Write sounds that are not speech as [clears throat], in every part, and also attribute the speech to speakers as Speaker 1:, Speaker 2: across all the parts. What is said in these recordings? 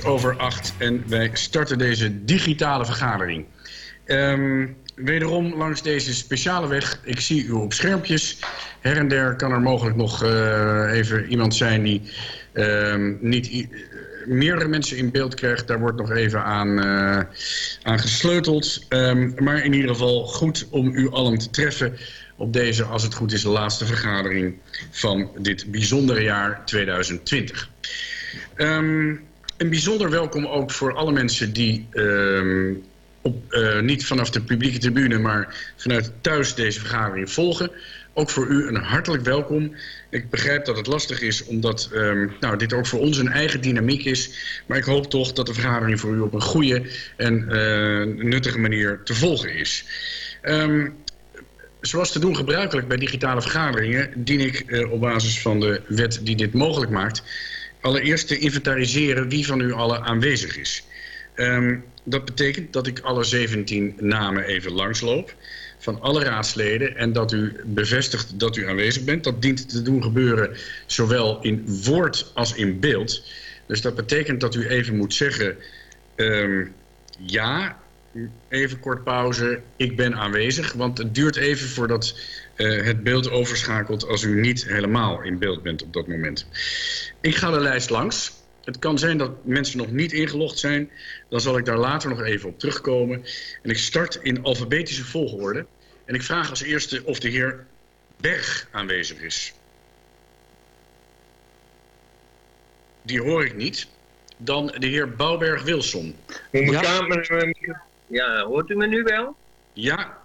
Speaker 1: Over acht en wij starten deze digitale vergadering. Ehm, wederom langs deze speciale weg. Ik zie u op schermpjes. Her en der kan er mogelijk nog eh, even iemand zijn die ehm, niet i- meerdere mensen in beeld krijgt. Daar wordt nog even aan, eh, aan gesleuteld. Ehm, maar in ieder geval goed om u allen te treffen op deze, als het goed is, laatste vergadering van dit bijzondere jaar 2020. Ehm, een bijzonder welkom ook voor alle mensen die ehm, op, eh, niet vanaf de publieke tribune, maar vanuit thuis deze vergadering volgen. Ook voor u een hartelijk welkom. Ik begrijp dat het lastig is, omdat ehm, nou, dit ook voor ons een eigen dynamiek is. Maar ik hoop toch dat de vergadering voor u op een goede en eh, nuttige manier te volgen is. Ehm, Zoals te doen gebruikelijk bij digitale vergaderingen... dien ik eh, op basis van de wet die dit mogelijk maakt... allereerst te inventariseren wie van u allen aanwezig is. Ehm, dat betekent dat ik alle 17 namen even langsloop van alle raadsleden... en dat u bevestigt dat u aanwezig bent. Dat dient te doen gebeuren zowel in woord als in beeld. Dus dat betekent dat u even moet zeggen... ehm, ja, even kort pauze. Ik ben aanwezig, want het duurt even voordat eh, het beeld overschakelt als u niet helemaal in beeld bent op dat moment. Ik ga de lijst langs. Het kan zijn dat mensen nog niet ingelogd zijn. Dan zal ik daar later nog even op terugkomen. En ik start in alfabetische volgorde. En ik vraag als eerste of de heer Berg aanwezig is. Die hoor ik niet. Dan de heer Bouwberg-Wilson.
Speaker 2: Kamer... Ja, hoort u me nu wel?
Speaker 1: Ja,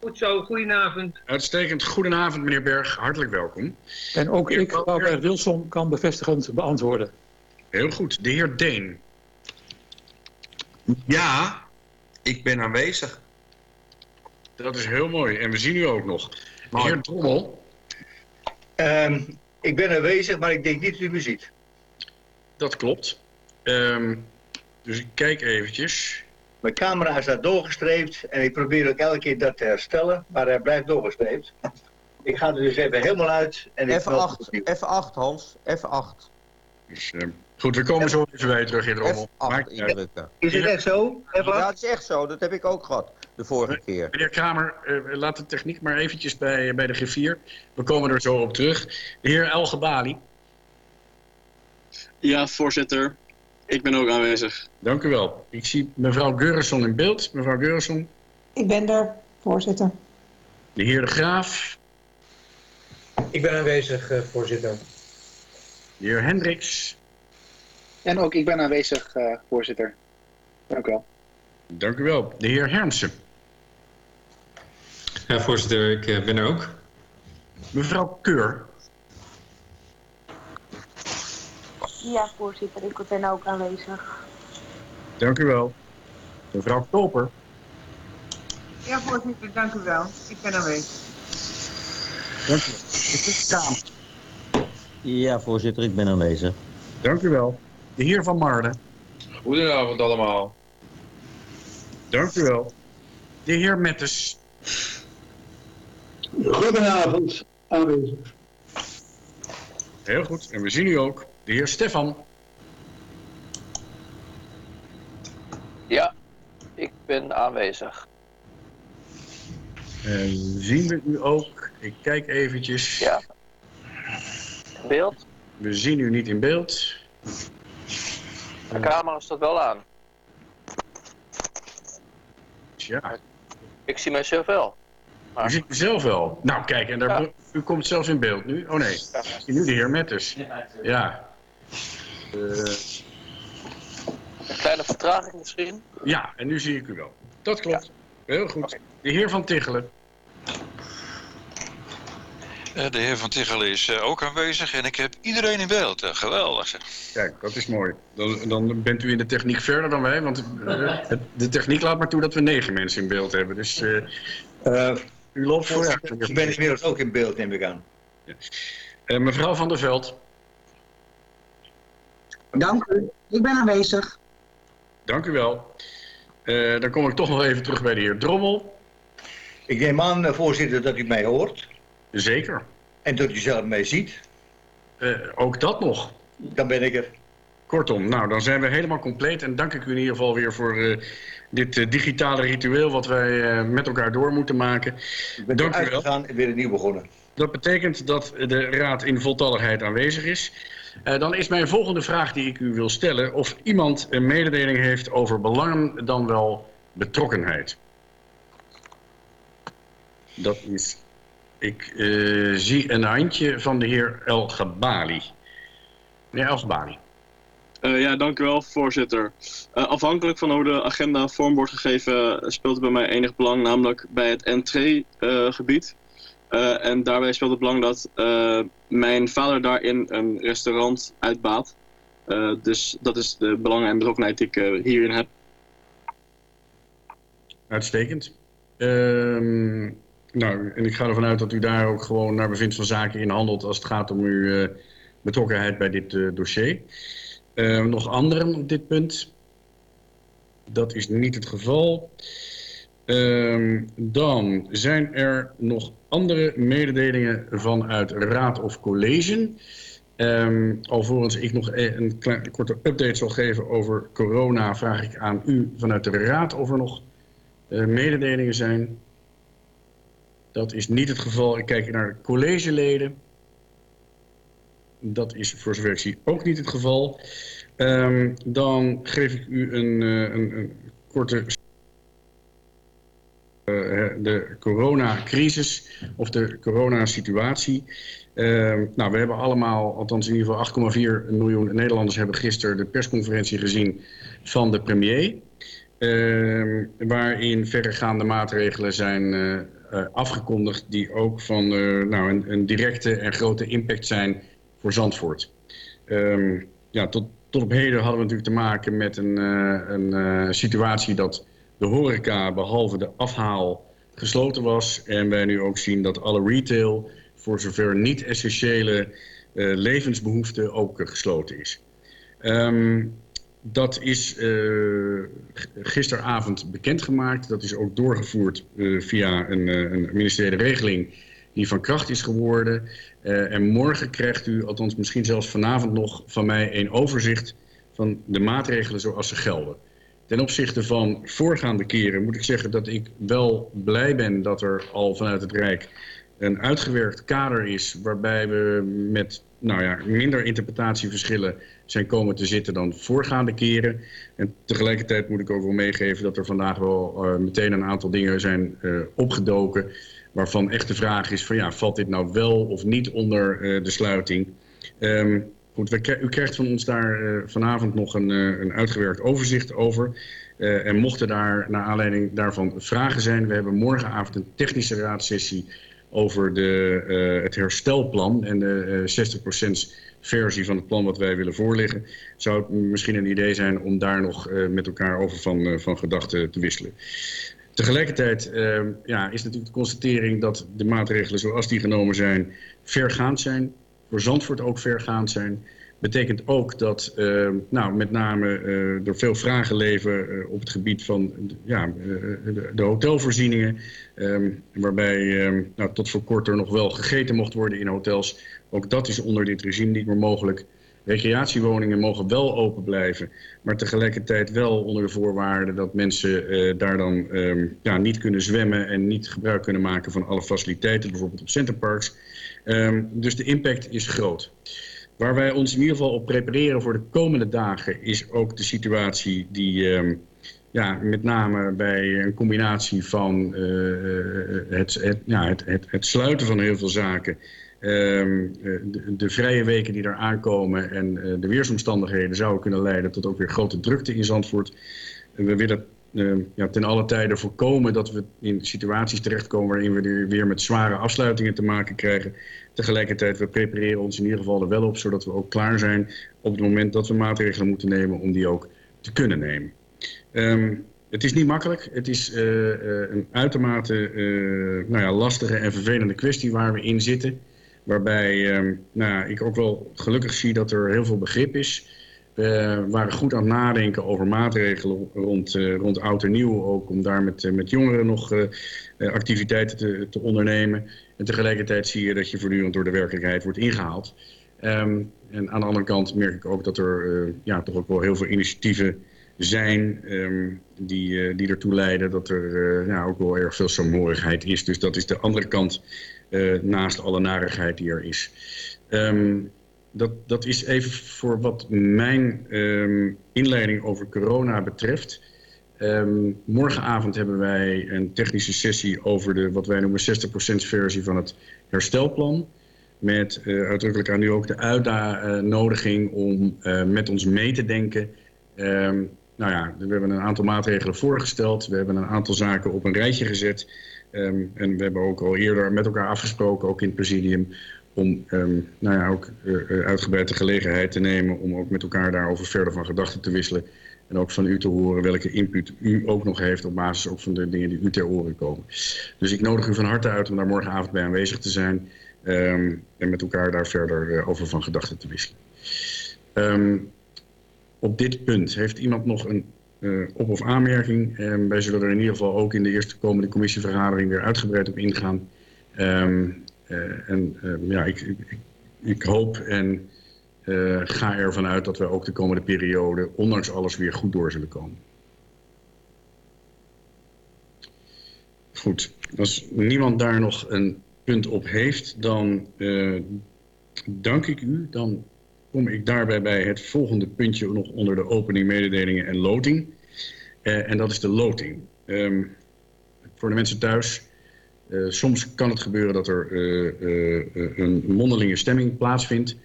Speaker 2: Goed zo, goedenavond.
Speaker 1: Uitstekend. Goedenavond, meneer Berg. Hartelijk welkom.
Speaker 3: En ook
Speaker 1: Heer
Speaker 3: ik.
Speaker 1: Bouwberg
Speaker 3: Wilson, kan bevestigend beantwoorden.
Speaker 1: Heel goed. De heer Deen.
Speaker 4: Ja, ik ben aanwezig.
Speaker 1: Dat is heel mooi. En we zien u ook nog. De
Speaker 4: Mooi.
Speaker 1: heer Drommel.
Speaker 5: Ehm, ik ben aanwezig, maar ik denk niet dat u me ziet.
Speaker 1: Dat klopt. Ehm, dus ik kijk eventjes.
Speaker 5: Mijn camera staat doorgestreept en ik probeer ook elke keer dat te herstellen, maar hij blijft doorgestreept. Ik ga er dus even helemaal uit en ik meld
Speaker 6: F8,
Speaker 5: opnieuw.
Speaker 6: F8 Hans, F8.
Speaker 1: Dus, ehm, goed, we komen zo even bij je terug, heer Drommel.
Speaker 6: F8
Speaker 1: Maakt niet uit.
Speaker 6: indrukken.
Speaker 5: Is het echt zo?
Speaker 6: Ja, het is echt zo, dat heb ik ook gehad de vorige keer.
Speaker 1: Meneer Kramer, eh, laat de techniek maar eventjes bij, bij de griffier. We komen er zo op terug. De heer El Gebali.
Speaker 7: Ja, voorzitter. Ik ben ook aanwezig.
Speaker 1: Dank u wel. Ik zie mevrouw Geurenson in beeld. Mevrouw Geurenson.
Speaker 8: Ik ben er, voorzitter.
Speaker 1: De heer De Graaf.
Speaker 9: Ik ben aanwezig, eh, voorzitter.
Speaker 1: De heer Hendricks.
Speaker 10: En ook ik ben aanwezig, eh, voorzitter. Dank u wel.
Speaker 1: Dank u wel. De heer Hermsen.
Speaker 11: Ja, voorzitter, ik eh, ben er ook.
Speaker 1: Mevrouw Keur.
Speaker 12: Ja, voorzitter, ik ben ook aanwezig.
Speaker 1: Dank u wel. Mevrouw Koper.
Speaker 13: Ja, voorzitter, dank u wel. Ik ben aanwezig.
Speaker 1: Dank u wel. Heer Kamer.
Speaker 6: Ja, voorzitter, ik ben aanwezig.
Speaker 1: Dank u wel. De heer Van Marlen.
Speaker 4: Goedenavond allemaal.
Speaker 1: Dank u wel. De heer Mettes.
Speaker 14: Goedenavond, aanwezig.
Speaker 1: Heel goed. En we zien u ook. De heer Stefan.
Speaker 15: Ja, ik ben aanwezig.
Speaker 1: En zien we u ook. Ik kijk eventjes.
Speaker 15: Ja. In beeld?
Speaker 1: We zien u niet in beeld.
Speaker 15: De camera staat wel aan.
Speaker 1: Ja,
Speaker 15: Ik zie mezelf wel.
Speaker 1: u ziet uzelf wel. Nou, kijk, en daar, u komt zelfs in beeld nu. Oh nee, ik zie nu de heer Mettes. Ja. Eh,
Speaker 15: Een kleine vertraging misschien.
Speaker 1: ja, en nu zie ik u wel. Dat klopt. Heel goed. De heer Van Tichelen.
Speaker 16: Eh, De heer Van Tichelen is eh, ook aanwezig en ik heb iedereen in beeld. Geweldig zeg.
Speaker 1: Kijk, dat is mooi. Dan, dan bent u in de techniek verder dan wij, want eh, de techniek laat maar toe dat we negen mensen in beeld hebben. Dus eh,
Speaker 5: Eh,
Speaker 1: u loopt vooruit.
Speaker 5: ik ben inmiddels ook in beeld, neem ik aan.
Speaker 1: Eh, mevrouw Van der Veld.
Speaker 8: Dank u. Ik ben aanwezig.
Speaker 1: Dank u wel. Eh, dan kom ik toch nog even terug bij de heer Drommel.
Speaker 5: Ik neem aan, eh, voorzitter, dat u mij hoort
Speaker 1: Zeker.
Speaker 5: en dat u zelf mij ziet.
Speaker 1: Eh, ook dat nog.
Speaker 5: Dan ben ik er.
Speaker 1: Kortom, nou, dan zijn we helemaal compleet. En dank ik u in ieder geval weer voor uh, dit uh, digitale ritueel... wat wij uh, met elkaar door moeten maken.
Speaker 5: Dank u wel. en weer opnieuw begonnen.
Speaker 1: Dat betekent dat de raad in voltalligheid aanwezig is. dan is mijn volgende vraag die ik u wil stellen... of iemand een mededeling heeft over belangen dan wel betrokkenheid. Dat is... Ik zie een handje van de heer El Gabali. Meneer El Gabali.
Speaker 7: Uh, ja, dank u wel, voorzitter. Afhankelijk van hoe de agenda vorm wordt gegeven, speelt het bij mij enig belang, namelijk bij het entreegebied. Uh, en daarbij speelt het belang dat mijn vader daarin een restaurant uitbaat. dus dat is de belangen en betrokkenheid die ik hierin heb.
Speaker 1: Uitstekend. Ehm, nou, en ik ga ervan uit dat u daar ook gewoon naar bevindt van zaken in handelt als het gaat om uw betrokkenheid bij dit dossier. Uh, nog anderen op dit punt? Dat is niet het geval. Uh, dan zijn er nog andere mededelingen vanuit raad of college. Um, alvorens ik nog e- een, korte update zal geven over corona... vraag ik aan u vanuit de raad of er nog uh, mededelingen zijn. Dat is niet het geval. Ik kijk naar collegeleden. Dat is voor zover ik zie ook niet het geval. Um, dan geef ik u een, uh, een, een korte... Uh, de coronacrisis of de coronasituatie. Uh, nou, we hebben allemaal, althans in ieder geval 8,4 miljoen Nederlanders... hebben gisteren de persconferentie gezien van de premier... Uh, waarin verregaande maatregelen zijn afgekondigd... die ook van nou, een, directe en grote impact zijn voor Zandvoort. Um, ja, tot, tot op heden hadden we natuurlijk te maken met een, een situatie dat de horeca behalve de afhaal gesloten was. En wij nu ook zien dat alle retail voor zover niet essentiële uh, levensbehoeften ook gesloten is. Um, dat is gisteravond bekendgemaakt. Dat is ook doorgevoerd via een, een ministeriële regeling die van kracht is geworden. En morgen krijgt u, althans misschien zelfs vanavond nog, van mij een overzicht van de maatregelen zoals ze gelden. Ten opzichte van voorgaande keren moet ik zeggen dat ik wel blij ben dat er al vanuit het Rijk een uitgewerkt kader is waarbij we met nou ja, minder interpretatieverschillen zijn komen te zitten dan voorgaande keren. En tegelijkertijd moet ik ook wel meegeven dat er vandaag wel uh, meteen een aantal dingen zijn uh, opgedoken waarvan echt de vraag is van ja, valt dit nou wel of niet onder uh, de sluiting? Um, goed, u krijgt van ons daar uh, vanavond nog een, uh, een uitgewerkt overzicht over. en mochten daar naar aanleiding daarvan vragen zijn, we hebben morgenavond een technische raadsessie over de, het herstelplan en de 60% versie van het plan wat wij willen voorleggen. Zou het misschien een idee zijn om daar nog met elkaar over van, van gedachten te wisselen. Tegelijkertijd ja, is natuurlijk de constatering dat de maatregelen zoals die genomen zijn vergaand zijn. Voor Zandvoort ook vergaand zijn. Betekent ook dat uh, nou, met name uh, er veel vragen leven uh, op het gebied van ja, de, de, hotelvoorzieningen. Um, waarbij um, nou, tot voor kort er nog wel gegeten mocht worden in hotels. Ook dat is onder dit regime niet meer mogelijk. Recreatiewoningen mogen wel open blijven, maar tegelijkertijd wel onder de voorwaarden dat mensen daar dan um, ja, niet kunnen zwemmen en niet gebruik kunnen maken van alle faciliteiten, bijvoorbeeld op centerparks. Um, dus de impact is groot. Waar wij ons in ieder geval op prepareren voor de komende dagen is ook de situatie die um, ja, met name bij een combinatie van uh, het, het, ja, het, het, sluiten van heel veel zaken Um, de, de, vrije weken die er aankomen en de weersomstandigheden zouden kunnen leiden tot ook weer grote drukte in Zandvoort. We willen ja, ten alle tijde voorkomen dat we in situaties terechtkomen waarin we weer met zware afsluitingen te maken krijgen. Tegelijkertijd, we prepareren ons in ieder geval er wel op, zodat we ook klaar zijn op het moment dat we maatregelen moeten nemen om die ook te kunnen nemen. Um, het is niet makkelijk. Het is uh, een uitermate nou ja, lastige en vervelende kwestie waar we in zitten. Waarbij uh, nou, ik ook wel gelukkig zie dat er heel veel begrip is. We waren goed aan het nadenken over maatregelen rond, uh, rond oud en nieuw. Ook om daar met, uh, met jongeren nog activiteiten te, te, ondernemen. En tegelijkertijd zie je dat je voortdurend door de werkelijkheid wordt ingehaald. Ehm, en aan de andere kant merk ik ook dat er ja, toch ook wel heel veel initiatieven zijn ehm, die, die ertoe leiden dat er ja, ook wel erg veel saamhorigheid is. Dus dat is de andere kant naast alle narigheid die er is. Um, dat, dat is even voor wat mijn um, inleiding over corona betreft. Um, morgenavond hebben wij een technische sessie over de wat wij noemen 60% versie van het herstelplan. Met uh, uitdrukkelijk aan u ook de uitnodiging om uh, met ons mee te denken. Um, nou ja, we hebben een aantal maatregelen voorgesteld. We hebben een aantal zaken op een rijtje gezet. En we hebben ook al eerder met elkaar afgesproken, ook in het presidium, om um, nou ja, ook uh, uitgebreid de gelegenheid te nemen om ook met elkaar daarover verder van gedachten te wisselen. En ook van u te horen welke input u ook nog heeft op basis ook van de dingen die u ter oren komen. Dus ik nodig u van harte uit om daar morgenavond bij aanwezig te zijn. Um, en met elkaar daar verder uh, over van gedachten te wisselen. Um, op dit punt heeft iemand nog een op- of aanmerking. Um, wij zullen er in ieder geval ook in de eerste komende commissievergadering weer uitgebreid op ingaan. En uh, ja, ik, ik, ik, hoop en uh, ga ervan uit dat we ook de komende periode, ondanks alles, weer goed door zullen komen. Goed, als niemand daar nog een punt op heeft, dan dank ik u. Dan kom ik daarbij bij het volgende puntje nog onder de opening, mededelingen en loting. en dat is de loting. Um, voor de mensen thuis... Uh, soms kan het gebeuren dat er uh, uh, een mondelinge stemming plaatsvindt.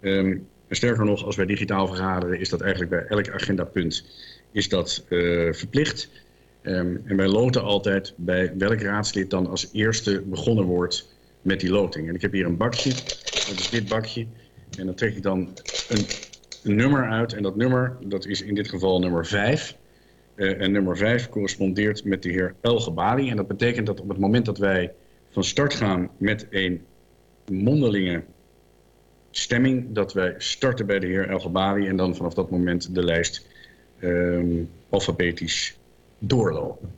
Speaker 1: En sterker nog, als wij digitaal vergaderen, is dat eigenlijk bij elk agendapunt is dat, verplicht. Um, en wij loten altijd bij welk raadslid dan als eerste begonnen wordt met die loting. En ik heb hier een bakje, dat is dit bakje. En dan trek ik dan een, een nummer uit. En dat nummer, dat is in dit geval nummer 5. Uh, en nummer 5 correspondeert met de heer El Gebali. En dat betekent dat op het moment dat wij van start gaan met een mondelinge stemming, dat wij starten bij de heer El Gebali en dan vanaf dat moment de lijst um, alfabetisch doorlopen.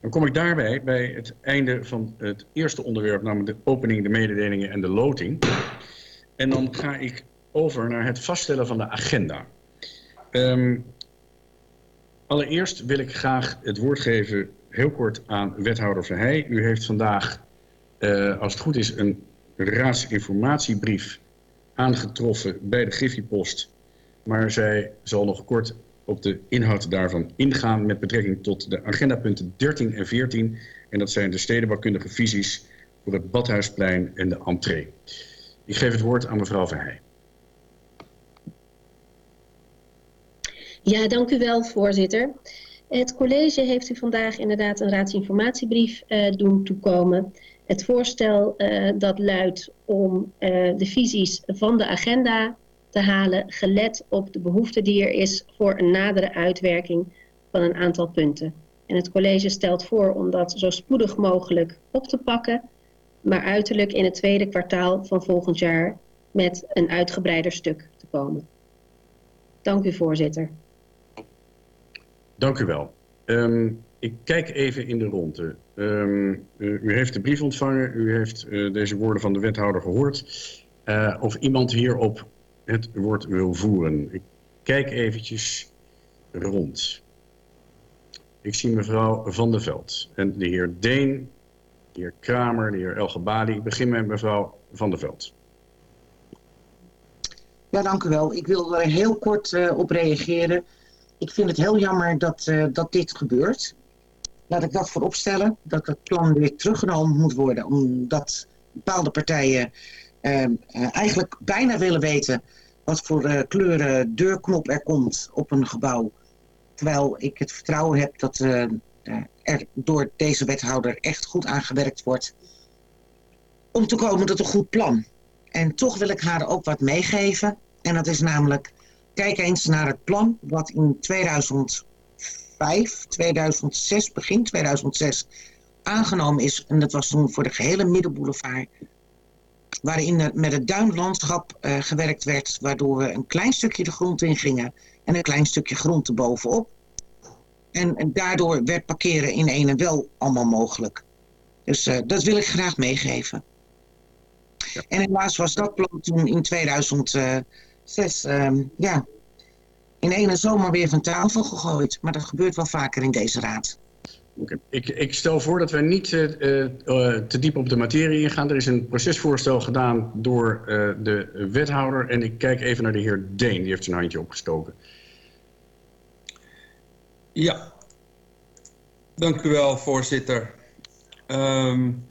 Speaker 1: Dan kom ik daarbij bij het einde van het eerste onderwerp, namelijk de opening, de mededelingen en de loting. En dan ga ik over naar het vaststellen van de agenda. Um, Allereerst wil ik graag het woord geven, heel kort, aan wethouder Verheij. U heeft vandaag, uh, als het goed is, een raadsinformatiebrief aangetroffen bij de Griffiepost. Maar zij zal nog kort op de inhoud daarvan ingaan met betrekking tot de agendapunten 13 en 14. En dat zijn de stedenbouwkundige visies voor het Badhuisplein en de entree. Ik geef het woord aan mevrouw Verheij.
Speaker 17: Ja, dank u wel, voorzitter. Het college heeft u vandaag inderdaad een raadsinformatiebrief uh, doen toekomen. Het voorstel uh, dat luidt om uh, de visies van de agenda te halen, gelet op de behoefte die er is voor een nadere uitwerking van een aantal punten. En het college stelt voor om dat zo spoedig mogelijk op te pakken, maar uiterlijk in het tweede kwartaal van volgend jaar met een uitgebreider stuk te komen. Dank u, voorzitter.
Speaker 1: Dank u wel. Um, ik kijk even in de ronde. Um, u, heeft de brief ontvangen, u heeft uh, deze woorden van de wethouder gehoord. Uh, of iemand hierop het woord wil voeren. Ik kijk eventjes rond. Ik zie mevrouw Van der Veld en de heer Deen, de heer Kramer, de heer Elgebali. Ik begin met mevrouw Van der Veld.
Speaker 8: Ja, dank u wel. Ik wil er heel kort uh, op reageren. Ik vind het heel jammer dat, uh, dat dit gebeurt. Laat ik dat vooropstellen, dat het plan weer teruggenomen moet worden, omdat bepaalde partijen uh, uh, eigenlijk bijna willen weten wat voor kleuren deurknop er komt op een gebouw. Terwijl ik het vertrouwen heb dat er door deze wethouder echt goed aangewerkt wordt om te komen tot een goed plan. En toch wil ik haar ook wat meegeven. En dat is namelijk Kijk eens naar het plan wat in 2005, 2006, begin 2006 aangenomen is. En dat was toen voor de gehele Middenboulevard. Waarin er met het duinlandschap uh, gewerkt werd. Waardoor we een klein stukje de grond in gingen. En een klein stukje grond erbovenop. En, en daardoor werd parkeren in ene wel allemaal mogelijk. Dus uh, dat wil ik graag meegeven. En helaas was dat plan toen in 2006 ehm, ja, in ene zomer weer van tafel gegooid. Maar dat gebeurt wel vaker in deze raad.
Speaker 1: Okay. Ik, ik, stel voor dat we niet uh, uh, te diep op de materie ingaan. Er is een procesvoorstel gedaan door uh, de wethouder. En ik kijk even naar de heer Deen. Die heeft zijn handje opgestoken.
Speaker 4: Ja, dank u wel, voorzitter. Um,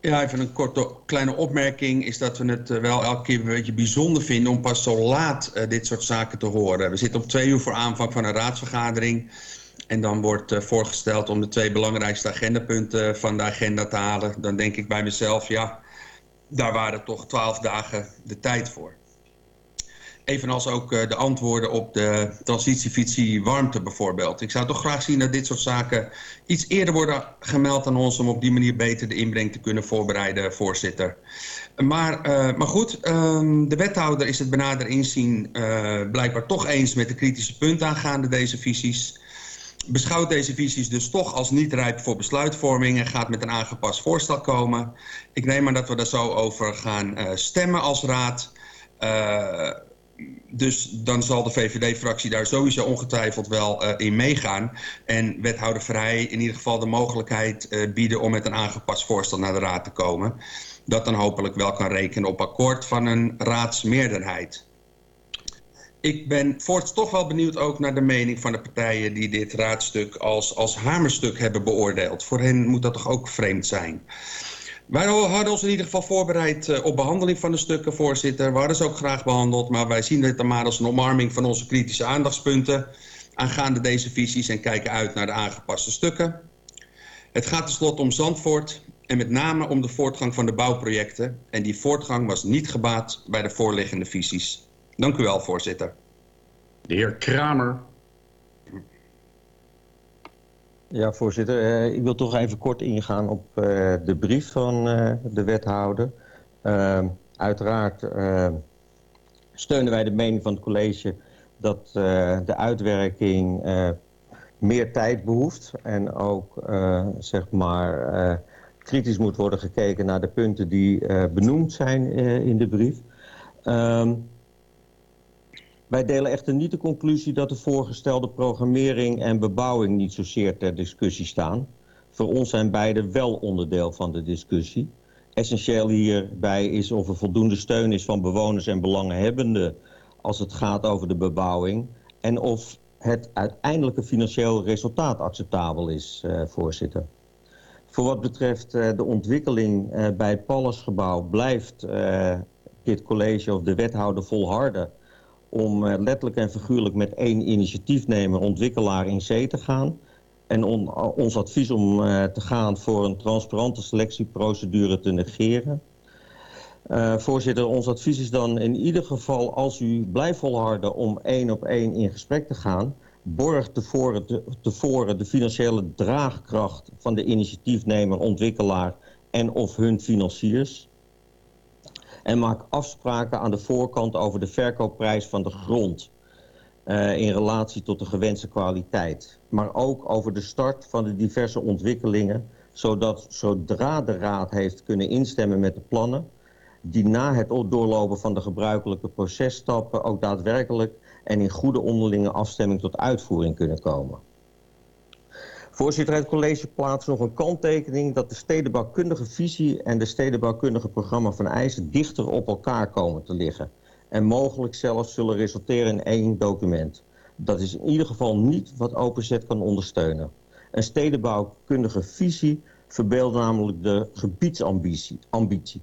Speaker 4: ja, even een korte kleine opmerking is dat we het wel elke keer een beetje bijzonder vinden om pas zo laat uh, dit soort zaken te horen. We zitten op twee uur voor aanvang van een raadsvergadering. En dan wordt uh, voorgesteld om de twee belangrijkste agendapunten van de agenda te halen. Dan denk ik bij mezelf, ja, daar waren toch twaalf dagen de tijd voor. Evenals ook uh, de antwoorden op de transitiefietsie warmte bijvoorbeeld. Ik zou toch graag zien dat dit soort zaken iets eerder worden gemeld aan ons... om op die manier beter de inbreng te kunnen voorbereiden, voorzitter. Maar, uh, maar goed, um, de wethouder is het benader inzien uh, blijkbaar toch eens met de kritische punten aangaande deze visies beschouwt deze visies dus toch als niet rijp voor besluitvorming en gaat met een aangepast voorstel komen. Ik neem aan dat we daar zo over gaan stemmen als raad. Dus dan zal de VVD-fractie daar sowieso ongetwijfeld wel uh, in meegaan. En wethouder Vrij in ieder geval de mogelijkheid bieden om met een aangepast voorstel naar de raad te komen. Dat dan hopelijk wel kan rekenen op akkoord van een raadsmeerderheid. Ik ben voorts toch wel benieuwd ook naar de mening van de partijen die dit raadstuk als, als hamerstuk hebben beoordeeld. Voor hen moet dat toch ook vreemd zijn. Wij hadden ons in ieder geval voorbereid op behandeling van de stukken, voorzitter. We hadden ze ook graag behandeld, maar wij zien dit dan maar als een omarming van onze kritische aandachtspunten aangaande deze visies en kijken uit naar de aangepaste stukken. Het gaat tenslotte om Zandvoort en met name om de voortgang van de bouwprojecten. En die voortgang was niet gebaat bij de voorliggende visies. Dank u wel, voorzitter.
Speaker 1: De heer Kramer.
Speaker 6: Ja, voorzitter. Uh, ik wil toch even kort ingaan op uh, de brief van uh, de wethouder. uiteraard steunen wij de mening van het college dat de uitwerking meer tijd behoeft. En ook, zeg maar, kritisch moet worden gekeken naar de punten die benoemd zijn in de brief. Um, wij delen echter niet de conclusie dat de voorgestelde programmering en bebouwing niet zozeer ter discussie staan. Voor ons zijn beide wel onderdeel van de discussie. Essentieel hierbij is of er voldoende steun is van bewoners en belanghebbenden als het gaat over de bebouwing. En of het uiteindelijke financiële resultaat acceptabel is, uh, voorzitter. Voor wat betreft uh, de ontwikkeling uh, bij het Pallasgebouw blijft dit college of de wethouder volharden om uh, letterlijk en figuurlijk met één initiatiefnemer, ontwikkelaar in zee te gaan. En on, ons advies om uh, te gaan voor een transparante selectieprocedure te negeren. Voorzitter, ons advies is dan in ieder geval als u blijft volharden om één op één in gesprek te gaan, borg tevoren, te, tevoren de financiële draagkracht van de initiatiefnemer, ontwikkelaar en of hun financiers en maak afspraken aan de voorkant over de verkoopprijs van de grond uh, in relatie tot de gewenste kwaliteit. Maar ook over de start van de diverse ontwikkelingen, zodat zodra de Raad heeft kunnen instemmen met de plannen, die na het doorlopen van de gebruikelijke processtappen ook daadwerkelijk en in goede onderlinge afstemming tot uitvoering kunnen komen. Voorzitter, het college plaatst nog een kanttekening dat de stedenbouwkundige visie en de stedenbouwkundige programma van eisen dichter op elkaar komen te liggen. En mogelijk zelfs zullen resulteren in één document. Dat is in ieder geval niet wat OpenZ kan ondersteunen. Een stedenbouwkundige visie verbeeldt namelijk de gebiedsambitie. Ambitie.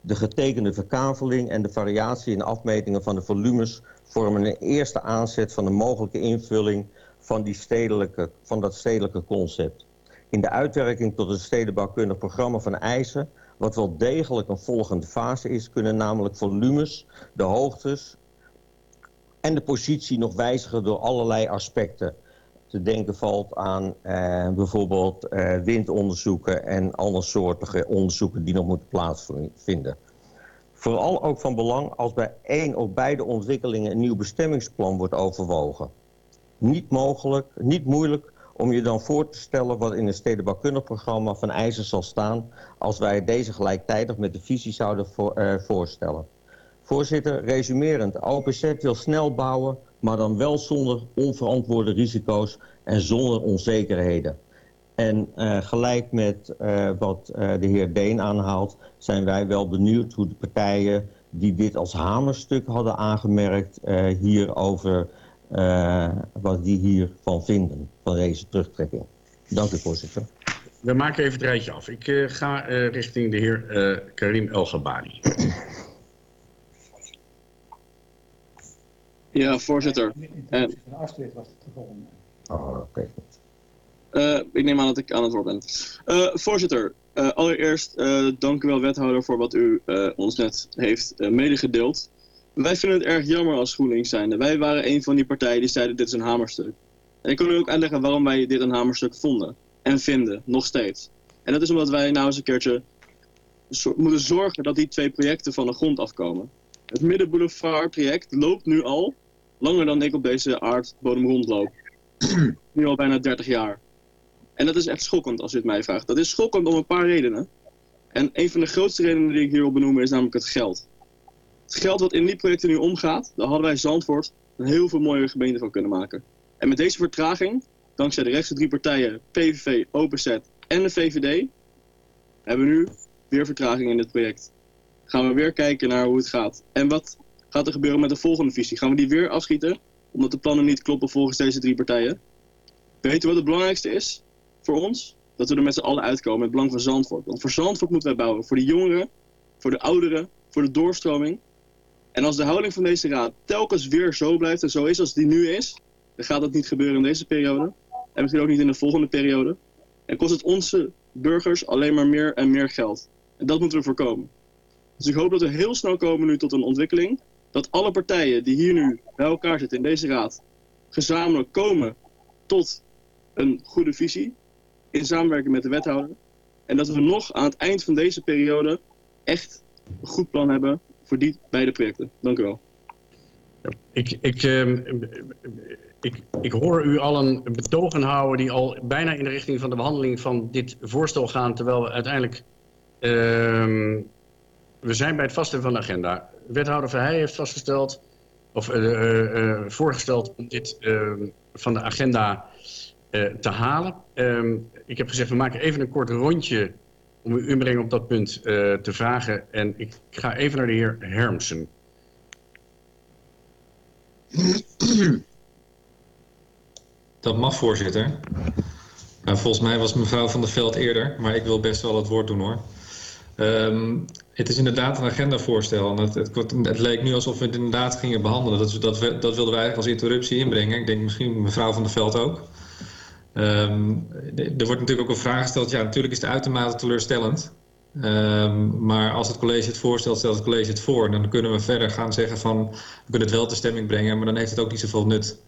Speaker 6: De getekende verkaveling en de variatie in afmetingen van de volumes vormen een eerste aanzet van de mogelijke invulling van, die stedelijke, van dat stedelijke concept. In de uitwerking tot het stedenbouwkundig programma van eisen, wat wel degelijk een volgende fase is, kunnen namelijk volumes, de hoogtes en de positie nog wijzigen door allerlei aspecten. Te denken valt aan eh, bijvoorbeeld eh, windonderzoeken en andersoortige onderzoeken die nog moeten plaatsvinden. Vooral ook van belang als bij één of beide ontwikkelingen een nieuw bestemmingsplan wordt overwogen niet mogelijk, niet moeilijk om je dan voor te stellen wat in het stedenbouwkundig programma van eisen zal staan als wij deze gelijktijdig met de visie zouden voor, uh, voorstellen. Voorzitter, resumerend, OPZ wil snel bouwen, maar dan wel zonder onverantwoorde risico's en zonder onzekerheden. En uh, gelijk met uh, wat de heer Deen aanhaalt, zijn wij wel benieuwd hoe de partijen die dit als hamerstuk hadden aangemerkt, hierover wat die hiervan vinden, van deze terugtrekking. Dank u voorzitter.
Speaker 1: We maken even het rijtje af. Ik ga richting de heer Karim El.
Speaker 7: Ja, voorzitter.
Speaker 3: En... Astrid was het de volgende.
Speaker 6: Oh, oké.
Speaker 7: Uh, ik neem aan dat ik aan het woord ben. Uh, voorzitter, uh, allereerst dank u wel wethouder voor wat u ons net heeft medegedeeld. Wij vinden het erg jammer als GroenLinks zijnde. Wij waren een van die partijen die zeiden dit is een hamerstuk. En ik kan u ook uitleggen waarom wij dit een hamerstuk vonden. En vinden, nog steeds. En dat is omdat wij nou eens een keertje moeten zorgen dat die twee projecten van de grond afkomen. Het Middenboulevard project loopt nu al langer dan ik op deze aardbodem rondloop. [clears throat] nu al bijna 30 jaar. En dat is echt schokkend als u het mij vraagt. Dat is schokkend om een paar redenen. En een van de grootste redenen die ik hier wil benoemen is namelijk het geld. Het geld wat in die projecten nu omgaat, daar hadden wij Zandvoort een heel veel mooie gemeente van kunnen maken. En met deze vertraging, dankzij de rechtse drie partijen, PVV, OpenZ en de VVD, hebben we nu weer vertraging in dit project. Gaan we weer kijken naar hoe het gaat. En wat gaat er gebeuren met de volgende visie? Gaan we die weer afschieten, omdat de plannen niet kloppen volgens deze drie partijen? Weet wat het belangrijkste is? voor ons, dat we er met z'n allen uitkomen, met belang van Zandvoort. Want voor Zandvoort moeten wij bouwen. Voor de jongeren, voor de ouderen, voor de doorstroming. En als de houding van deze raad telkens weer zo blijft en zo is als die nu is, dan gaat dat niet gebeuren in deze periode. En misschien ook niet in de volgende periode. En kost het onze burgers alleen maar meer en meer geld. En dat moeten we voorkomen. Dus ik hoop dat we heel snel komen nu tot een ontwikkeling. Dat alle partijen die hier nu bij elkaar zitten in deze raad, gezamenlijk komen tot een goede visie in samenwerking met de wethouder. En dat we nog aan het eind van deze periode echt een goed plan hebben voor die beide projecten. Dank u wel.
Speaker 1: Ik, ik, uh, ik, ik hoor u al een betogen houden die al bijna in de richting van de behandeling van dit voorstel gaan, terwijl we uiteindelijk... Uh, we zijn bij het vaststellen van de agenda. Wethouder Verheij heeft vastgesteld, of uh, voorgesteld om dit ehm, van de agenda te halen. Ik heb gezegd, we maken even een kort rondje om u inbreng op dat punt uh, te vragen. En ik ga even naar de heer Hermsen.
Speaker 11: Dat mag, voorzitter. Nou, volgens mij was mevrouw Van der Veld eerder, maar ik wil best wel het woord doen hoor. Um, het is inderdaad een agendavoorstel. En het, het, het, leek nu alsof we het inderdaad gingen behandelen. Dat, dat, dat wilden wij eigenlijk als interruptie inbrengen. Ik denk misschien mevrouw Van der Veld ook. Um, er wordt natuurlijk ook een vraag gesteld. Ja, natuurlijk is het uitermate teleurstellend. Um, maar als het college het voorstelt, stelt het college het voor. Dan kunnen we verder gaan zeggen van... we kunnen het wel ter stemming brengen, maar dan heeft het ook niet zoveel nut.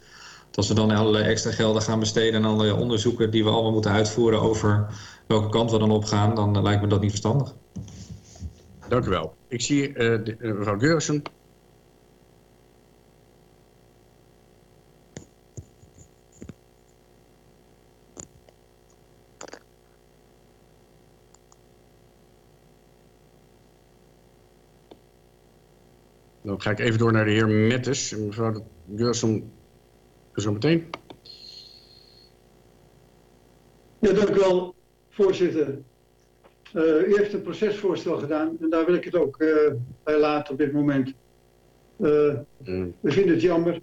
Speaker 11: Want als we dan allerlei extra gelden gaan besteden... en allerlei onderzoeken die we allemaal moeten uitvoeren... over welke kant we dan op gaan, dan lijkt me dat niet verstandig.
Speaker 1: Dank u wel. Ik zie de, uh, mevrouw Geursen. Dan ga ik even door naar de heer Mettes. Mevrouw Geursom, zo meteen.
Speaker 14: Ja, dank u wel, voorzitter. Uh, u heeft een procesvoorstel gedaan en daar wil ik het ook uh, bij laten op dit moment. Uh, mm. We vinden het jammer.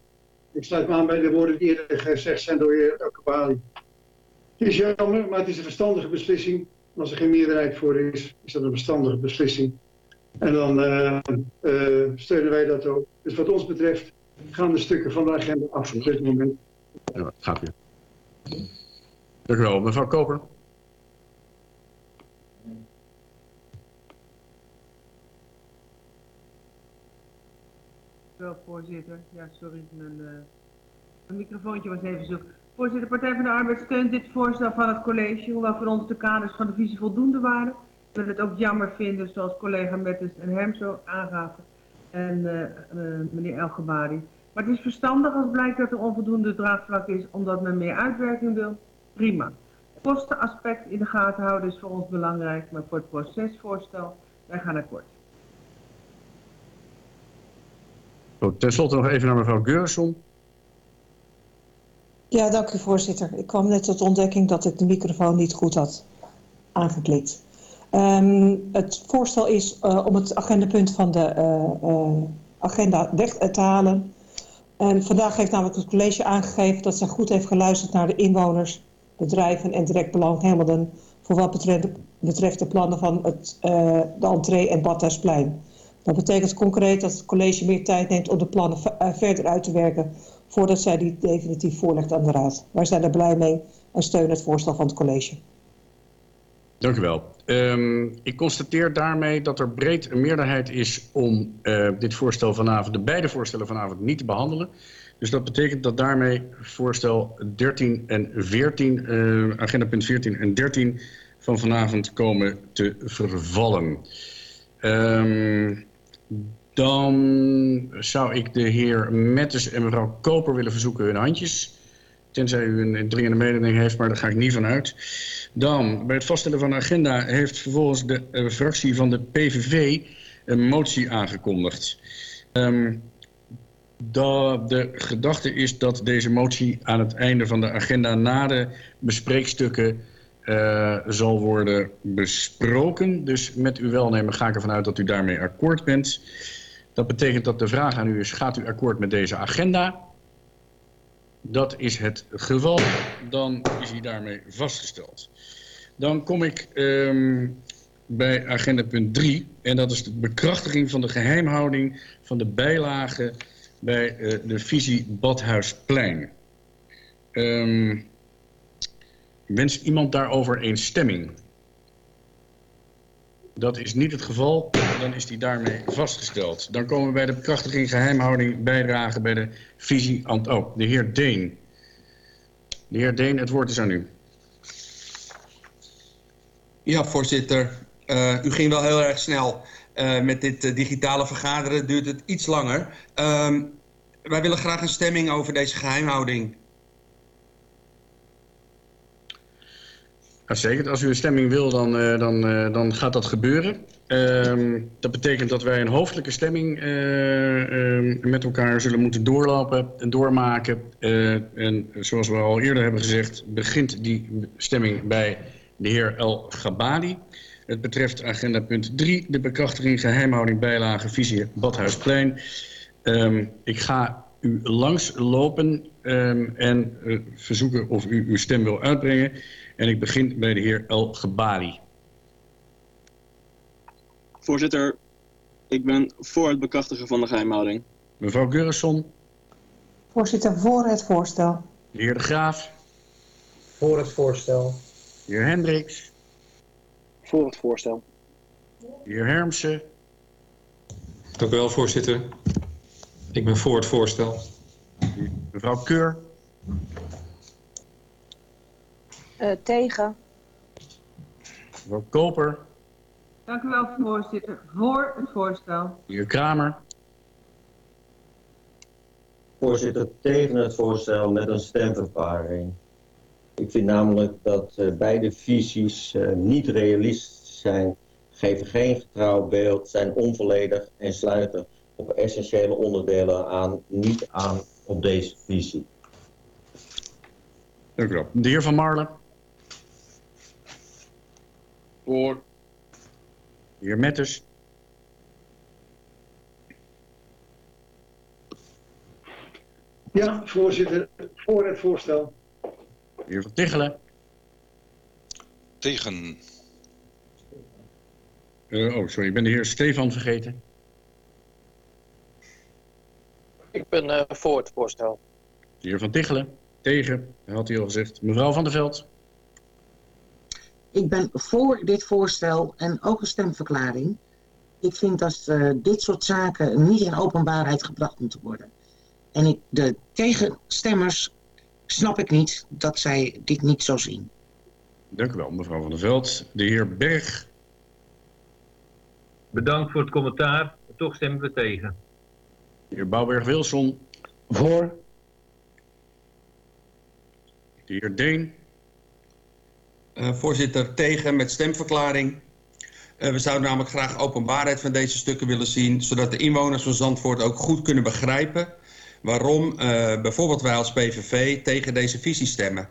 Speaker 14: Ik sluit me aan bij de woorden die eerder gezegd zijn door de heer Akabali. Het is jammer, maar het is een verstandige beslissing. Als er geen meerderheid voor is, is dat een verstandige beslissing. En dan uh, uh, steunen wij dat ook. Dus wat ons betreft gaan de stukken van de agenda af op dit moment.
Speaker 1: Ja, gaat weer. Dank u wel. Mevrouw Koper.
Speaker 13: Wel, voorzitter. Ja, sorry, mijn, uh, mijn microfoontje was even zoek. Voorzitter, Partij van de Arbeid steunt dit voorstel van het college, hoewel voor ons de kaders van de visie voldoende waren we het ook jammer vinden, zoals collega Mettes en Hem zo aangaven. En uh, uh, meneer Elgebari. Maar het is verstandig als blijkt dat er onvoldoende draagvlak is omdat men meer uitwerking wil. Prima. Kostenaspect in de gaten houden is voor ons belangrijk, maar voor het procesvoorstel, wij gaan akkoord.
Speaker 1: Goed, ten slotte nog even naar mevrouw Geurson.
Speaker 18: Ja, dank u voorzitter. Ik kwam net tot ontdekking dat ik de microfoon niet goed had aangeklikt. Ehm, het voorstel is uh, om het agendapunt van de uh, uh, agenda weg te halen. En vandaag heeft namelijk het college aangegeven dat zij goed heeft geluisterd naar de inwoners, bedrijven en direct belanghebbenden voor wat betreft, betreft de plannen van het, de entree en Badhuisplein. Dat betekent concreet dat het college meer tijd neemt om de plannen verder uit te werken voordat zij die definitief voorlegt aan de Raad. Wij zijn er blij mee en steunen het voorstel van het college.
Speaker 1: Dank u wel. Um, ik constateer daarmee dat er breed een meerderheid is om uh, dit voorstel vanavond, de beide voorstellen vanavond niet te behandelen. Dus dat betekent dat daarmee voorstel 13 en 14, uh, agendapunt 14 en 13 van vanavond komen te vervallen. Um, dan zou ik de heer Mettes en mevrouw Koper willen verzoeken hun handjes. Tenzij u een dringende mededeling heeft, maar daar ga ik niet van uit. Dan, bij het vaststellen van de agenda heeft vervolgens de uh, fractie van de PVV een motie aangekondigd. Um, de, de gedachte is dat deze motie aan het einde van de agenda na de bespreekstukken uh, zal worden besproken. Dus met uw welnemen ga ik ervan uit dat u daarmee akkoord bent. Dat betekent dat de vraag aan u is, gaat u akkoord met deze agenda? Dat is het geval. Dan is hij daarmee vastgesteld. Dan kom ik um, bij agenda punt 3. En dat is de bekrachtiging van de geheimhouding van de bijlagen bij uh, de visie Badhuisplein. Um, wenst iemand daarover een stemming? Dat is niet het geval. Dan is die daarmee vastgesteld. Dan komen we bij de bekrachtiging geheimhouding bijdragen bij de visie... Oh, de heer Deen. De heer Deen, het woord is aan u.
Speaker 4: Ja, voorzitter. Uh, u ging wel heel erg snel. Uh, met dit uh, digitale vergaderen duurt het iets langer. Uh, wij willen graag een stemming over deze geheimhouding.
Speaker 1: Zeker. Als u een stemming wil, dan, uh, dan, uh, dan gaat dat gebeuren. Uh, dat betekent dat wij een hoofdelijke stemming uh, met elkaar zullen moeten doorlopen en doormaken. en zoals we al eerder hebben gezegd, begint die stemming bij de heer El Gabadi. Het betreft agenda punt 3, de bekrachtiging geheimhouding bijlage visie Badhuisplein. Ehm, ik ga u langs lopen um, en verzoeken of u uw stem wil uitbrengen. En ik begin bij de heer El Gebali.
Speaker 7: Voorzitter, ik ben voor het bekrachtigen van de geheimhouding.
Speaker 1: Mevrouw Gurrisson.
Speaker 18: Voorzitter, voor het voorstel.
Speaker 1: De heer De Graaf.
Speaker 9: Voor het voorstel.
Speaker 1: De heer Hendricks.
Speaker 10: Voor het voorstel.
Speaker 1: De heer Hermsen.
Speaker 11: Dank u wel, voorzitter. Ik ben voor het voorstel.
Speaker 1: Mevrouw Keur.
Speaker 12: Uh, tegen.
Speaker 1: Mevrouw Koper.
Speaker 13: Dank u wel, voorzitter. Voor het voorstel.
Speaker 1: De heer Kramer.
Speaker 6: Voorzitter, tegen het voorstel met een stemverklaring. Ik vind namelijk dat uh, beide visies uh, niet realistisch zijn, geven geen getrouw beeld, zijn onvolledig en sluiten op essentiële onderdelen aan, niet aan op deze visie.
Speaker 1: Dank u wel. De heer Van Marlen.
Speaker 2: Voor.
Speaker 1: De heer Metters.
Speaker 14: Ja, voorzitter, voor het voorstel.
Speaker 1: De heer Van Tichelen.
Speaker 16: Tegen.
Speaker 1: Uh, oh, sorry, ik ben de heer Stefan vergeten.
Speaker 15: Ik ben uh, voor het voorstel.
Speaker 1: De heer Van Tichelen. Tegen, dat had hij al gezegd. Mevrouw Van der Veld.
Speaker 8: Ik ben voor dit voorstel en ook een stemverklaring. Ik vind dat uh, dit soort zaken niet in openbaarheid gebracht moeten worden. En ik, de tegenstemmers snap ik niet dat zij dit niet zo zien.
Speaker 1: Dank u wel, mevrouw Van der Veld. De heer Berg.
Speaker 2: Bedankt voor het commentaar. Toch stemmen we tegen.
Speaker 1: De heer Bouwberg-Wilson.
Speaker 3: Voor.
Speaker 1: De heer Deen.
Speaker 4: Uh, voorzitter, tegen met stemverklaring. Uh, we zouden namelijk graag openbaarheid van deze stukken willen zien... zodat de inwoners van Zandvoort ook goed kunnen begrijpen... waarom uh, bijvoorbeeld wij als PVV tegen deze visie stemmen.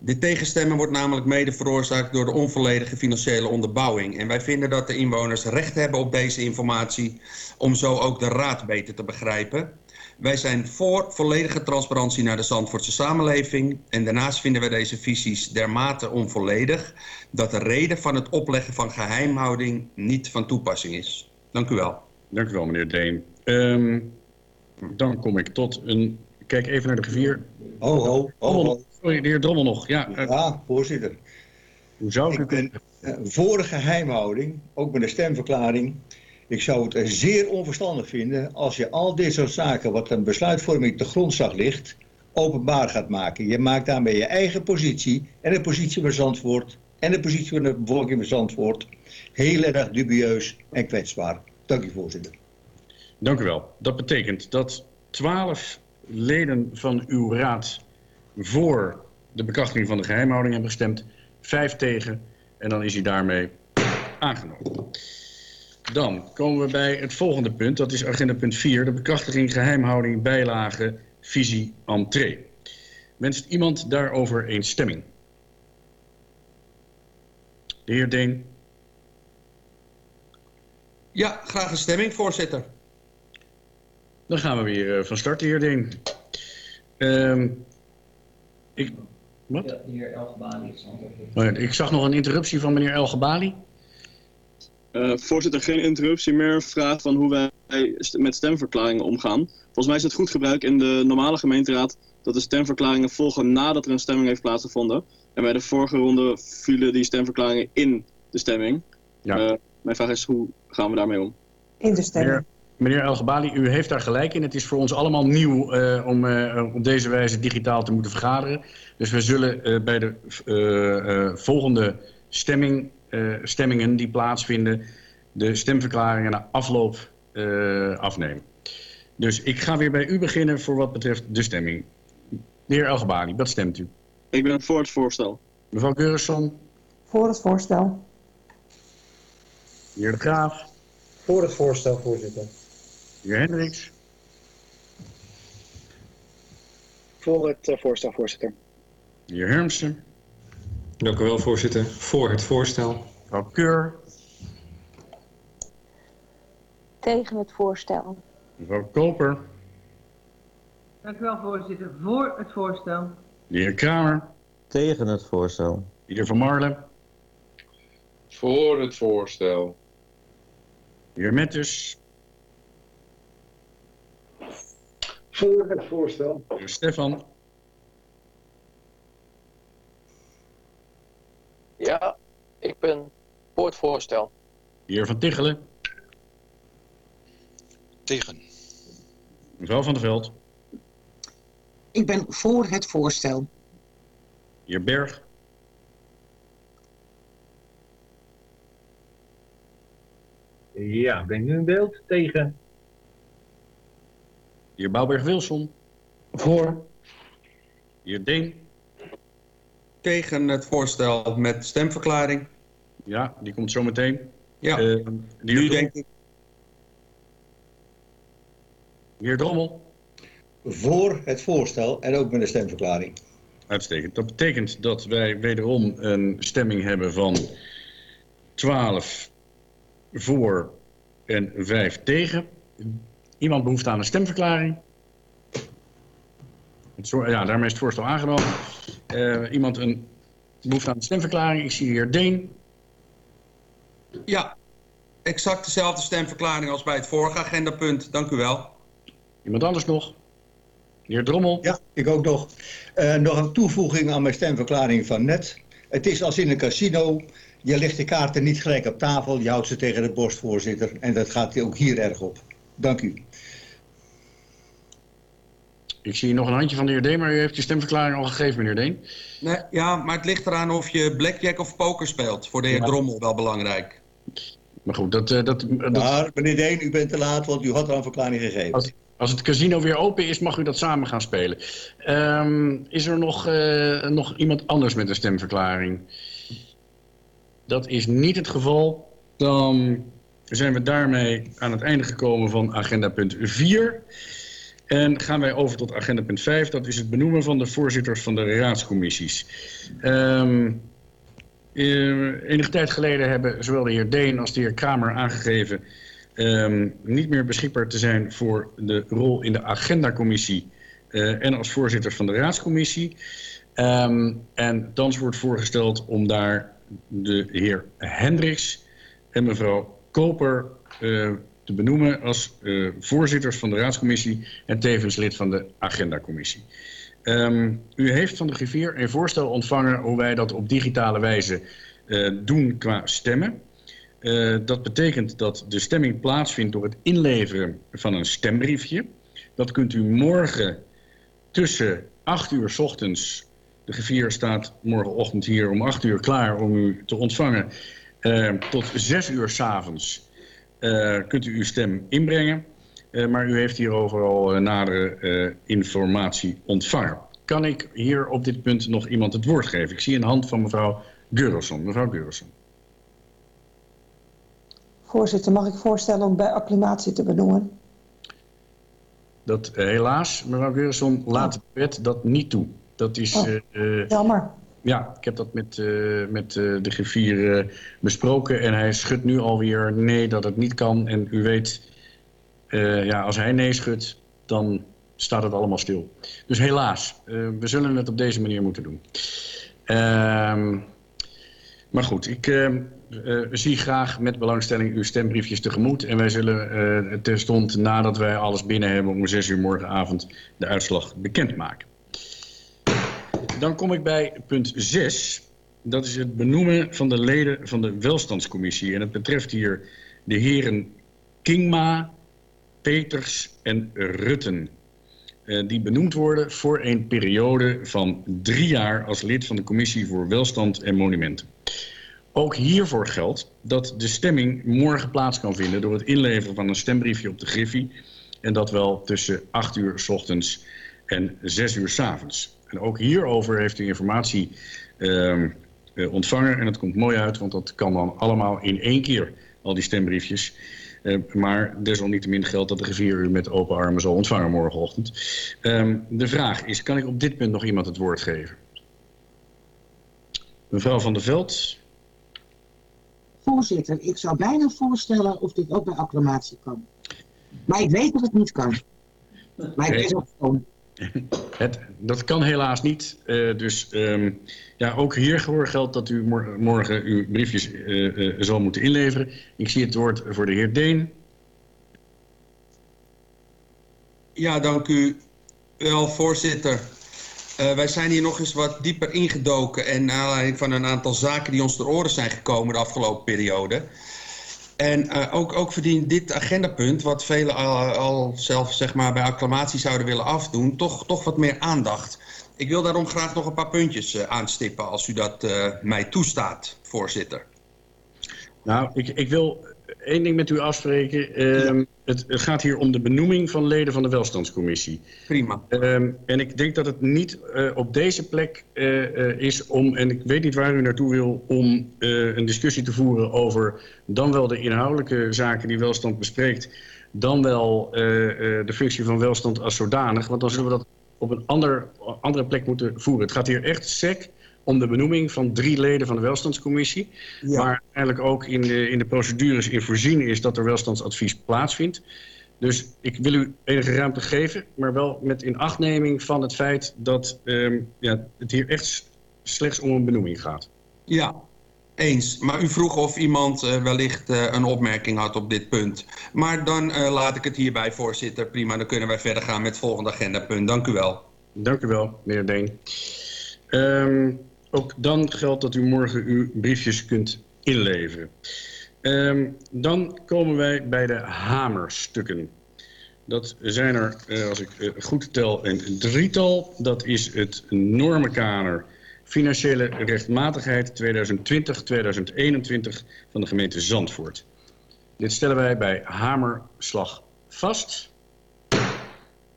Speaker 4: Dit tegenstemmen wordt namelijk mede veroorzaakt door de onvolledige financiële onderbouwing. En wij vinden dat de inwoners recht hebben op deze informatie... om zo ook de raad beter te begrijpen... Wij zijn voor volledige transparantie naar de Zandvoortse samenleving. En daarnaast vinden wij deze visies dermate onvolledig... dat de reden van het opleggen van geheimhouding niet van toepassing is. Dank u wel.
Speaker 1: Dank u wel, meneer Deen. Um, dan kom ik tot een... Kijk even naar de gevier.
Speaker 19: Oh, oh, oh, oh.
Speaker 1: Sorry, de heer Drommel nog. Ja,
Speaker 19: ja voorzitter.
Speaker 1: Hoe zou ik,
Speaker 19: ik ben uh, voor geheimhouding, ook met een stemverklaring... Ik zou het zeer onverstandig vinden als je al soort zaken, wat een besluitvorming te grondslag ligt, openbaar gaat maken. Je maakt daarmee je eigen positie en de positie van Zandvoort en de positie van de bevolking van heel erg dubieus en kwetsbaar. Dank u voorzitter.
Speaker 1: Dank u wel. Dat betekent dat twaalf leden van uw raad voor de bekrachtiging van de geheimhouding hebben gestemd, vijf tegen en dan is hij daarmee aangenomen. Dan komen we bij het volgende punt. Dat is agenda punt 4. De bekrachtiging, geheimhouding, bijlage, visie, entree. Wenst iemand daarover een stemming? De heer Deen.
Speaker 4: Ja, graag een stemming, voorzitter.
Speaker 1: Dan gaan we weer uh, van start, de heer Deen. Um, ik, wat?
Speaker 20: de heer Elgebali.
Speaker 1: Oh ja, ik zag nog een interruptie van meneer Elgebali.
Speaker 7: Uh, voorzitter, geen interruptie meer. Vraag van hoe wij met stemverklaringen omgaan. Volgens mij is het goed gebruik in de normale gemeenteraad dat de stemverklaringen volgen nadat er een stemming heeft plaatsgevonden. En bij de vorige ronde vielen die stemverklaringen in de stemming. Ja. Uh, mijn vraag is, hoe gaan we daarmee om?
Speaker 18: In de stemming.
Speaker 1: Meneer, meneer Elgebali, u heeft daar gelijk in. Het is voor ons allemaal nieuw uh, om op deze wijze digitaal te moeten vergaderen. Dus we zullen bij de volgende stemming stemmingen die plaatsvinden... de stemverklaringen na afloop uh, afnemen. Dus ik ga weer bij u beginnen voor wat betreft de stemming. De heer Elgebani, wat stemt u?
Speaker 7: Ik ben voor het voorstel.
Speaker 1: Mevrouw Geurisson?
Speaker 18: Voor het voorstel.
Speaker 1: De heer De Graaf?
Speaker 9: Voor het voorstel, voorzitter.
Speaker 1: De heer Hendricks?
Speaker 10: Voor het uh, voorstel, voorzitter.
Speaker 1: De heer Hermsen?
Speaker 11: Dank u wel, voorzitter. Voor het voorstel.
Speaker 1: Mevrouw Keur.
Speaker 12: Tegen het voorstel.
Speaker 1: Mevrouw Koper.
Speaker 13: Dank u wel, voorzitter. Voor het voorstel.
Speaker 1: De heer Kramer.
Speaker 6: Tegen het voorstel.
Speaker 1: De heer Van Marlen.
Speaker 21: Voor het voorstel.
Speaker 1: De heer Metters.
Speaker 14: Voor het voorstel.
Speaker 1: De heer Stefan.
Speaker 15: Ja, ik ben voor het voorstel.
Speaker 1: De heer Van Tichelen.
Speaker 16: Tegen.
Speaker 1: Mevrouw Van der Veld.
Speaker 8: Ik ben voor het voorstel.
Speaker 1: De heer Berg.
Speaker 5: Ja, ben nu in beeld. Tegen.
Speaker 1: De heer Bouwberg-Wilson.
Speaker 9: Voor.
Speaker 1: De heer Deen.
Speaker 4: Tegen het voorstel met stemverklaring.
Speaker 1: Ja, die komt zo meteen.
Speaker 4: Ja,
Speaker 1: uh, de
Speaker 4: nu denk ik.
Speaker 1: De heer Drommel.
Speaker 19: Voor het voorstel en ook met een stemverklaring.
Speaker 1: Uitstekend. Dat betekent dat wij wederom een stemming hebben van 12 voor en 5 tegen. Iemand behoeft aan een stemverklaring? Ja, daarmee is het voorstel aangenomen. Uh, iemand een behoefte aan een stemverklaring? Ik zie hier Deen.
Speaker 4: Ja, exact dezelfde stemverklaring als bij het vorige agendapunt. Dank u wel.
Speaker 1: Iemand anders nog? De heer Drommel?
Speaker 19: Ja, ik ook nog. Uh, nog een toevoeging aan mijn stemverklaring van net. Het is als in een casino. Je legt de kaarten niet gelijk op tafel. Je houdt ze tegen de borst, voorzitter. En dat gaat ook hier erg op. Dank u.
Speaker 1: Ik zie nog een handje van de heer Deen, maar u heeft je stemverklaring al gegeven, meneer Deen.
Speaker 4: Nee, ja, maar het ligt eraan of je blackjack of poker speelt. Voor de heer ja. Drommel wel belangrijk.
Speaker 1: Maar goed, dat... dat, dat...
Speaker 19: Maar meneer Deen, u bent te laat, want u had al een verklaring gegeven.
Speaker 1: Als, als het casino weer open is, mag u dat samen gaan spelen. Um, is er nog, uh, nog iemand anders met een stemverklaring? Dat is niet het geval. Dan zijn we daarmee aan het einde gekomen van agenda punt 4. En gaan wij over tot agenda punt 5. Dat is het benoemen van de voorzitters van de raadscommissies. Um, uh, enige tijd geleden hebben zowel de heer Deen als de heer Kramer aangegeven... Um, niet meer beschikbaar te zijn voor de rol in de agendacommissie... Uh, en als voorzitter van de raadscommissie. Um, en thans wordt voorgesteld om daar de heer Hendricks en mevrouw Koper uh, te benoemen als uh, voorzitters van de raadscommissie en tevens lid van de agendacommissie. Um, u heeft van de griffier een voorstel ontvangen hoe wij dat op digitale wijze uh, doen qua stemmen. Uh, dat betekent dat de stemming plaatsvindt door het inleveren van een stembriefje. Dat kunt u morgen tussen 8 uur s ochtends, de griffier staat morgenochtend hier om 8 uur klaar om u te ontvangen, tot 6 uur s avonds kunt u uw stem inbrengen. Uh, maar u heeft hierover al uh, nadere informatie ontvangen. Kan ik hier op dit punt nog iemand het woord geven? Ik zie een hand van mevrouw Gurelson. Mevrouw Gurelson.
Speaker 18: Voorzitter, mag ik voorstellen om bij acclimatie te benoemen?
Speaker 1: Dat helaas, mevrouw Gurelson, laat de wet dat niet toe. Dat is...
Speaker 18: Oh, jammer.
Speaker 1: Ja, ik heb dat met, uh, met uh, de griffier uh, besproken en hij schudt nu alweer nee dat het niet kan. En u weet, ja, als hij nee schudt, dan staat het allemaal stil. Dus helaas, we zullen het op deze manier moeten doen. Ehm, maar goed, ik zie graag met belangstelling uw stembriefjes tegemoet. En wij zullen terstond nadat wij alles binnen hebben om 6 uur morgenavond de uitslag bekendmaken. Dan kom ik bij punt 6. Dat is het benoemen van de leden van de welstandscommissie. En het betreft hier de heren Kingma, Peters en Rutten. Uh, die benoemd worden voor een periode van drie jaar als lid van de commissie voor welstand en monumenten. Ook hiervoor geldt dat de stemming morgen plaats kan vinden door het inleveren van een stembriefje op de Griffie. En dat wel tussen 8 uur s ochtends en 6 uur s avonds. En ook hierover heeft u informatie uh, uh, ontvangen. En het komt mooi uit, want dat kan dan allemaal in één keer, al die stembriefjes. Uh, maar desalniettemin geldt dat de griffier u met open armen zal ontvangen morgenochtend. Um, de vraag is, kan ik op dit punt nog iemand het woord geven? Mevrouw Van der Veld.
Speaker 8: Voorzitter, ik zou bijna voorstellen of dit ook bij acclamatie kan. Maar ik weet dat het niet kan. Maar ik is ook gewoon.
Speaker 1: Het, dat kan helaas niet. Uh, dus um, ja, ook hiervoor geldt dat u mor morgen uw briefjes uh, zal moeten inleveren. Ik zie het woord voor de heer Deen.
Speaker 4: Ja, dank u wel, voorzitter. wij zijn hier nog eens wat dieper ingedoken... en naar aanleiding van een aantal zaken die ons ter oren zijn gekomen de afgelopen periode... En uh, ook, ook verdient dit agendapunt, wat velen al, zelf zeg maar, bij acclamatie zouden willen afdoen, toch, toch wat meer aandacht. Ik wil daarom graag nog een paar puntjes uh, aanstippen, als u dat uh, mij toestaat, voorzitter.
Speaker 1: Nou, ik, ik wil één ding met u afspreken. Um, ja. het, het, gaat hier om de benoeming van leden van de welstandscommissie.
Speaker 4: Prima.
Speaker 1: Um, en ik denk dat het niet uh, op deze plek uh, is om, en ik weet niet waar u naartoe wil, om uh, een discussie te voeren over dan wel de inhoudelijke zaken die welstand bespreekt, dan wel de functie van welstand als zodanig. Want dan zullen we dat op een ander, andere plek moeten voeren. Het gaat hier echt sec om de benoeming van drie leden van de welstandscommissie. Ja. Waar eigenlijk ook in de, in de procedures in voorzien is dat er welstandsadvies plaatsvindt. Dus ik wil u enige ruimte geven, maar wel met inachtneming van het feit dat um, ja, het hier echt slechts om een benoeming gaat.
Speaker 4: Ja, eens. Maar u vroeg of iemand uh, wellicht uh, een opmerking had op dit punt. Maar dan uh, laat ik het hierbij, voorzitter. Prima, dan kunnen wij verder gaan met het volgende agendapunt. Dank u wel.
Speaker 1: Dank u wel, meneer Deen. Um, ook dan geldt dat u morgen uw briefjes kunt inleveren. Um, dan komen wij bij de hamerstukken. Dat zijn er, uh, als ik uh, goed tel, een drietal. Dat is het normenkader Financiële Rechtmatigheid 2020-2021 van de gemeente Zandvoort. Dit stellen wij bij hamerslag vast.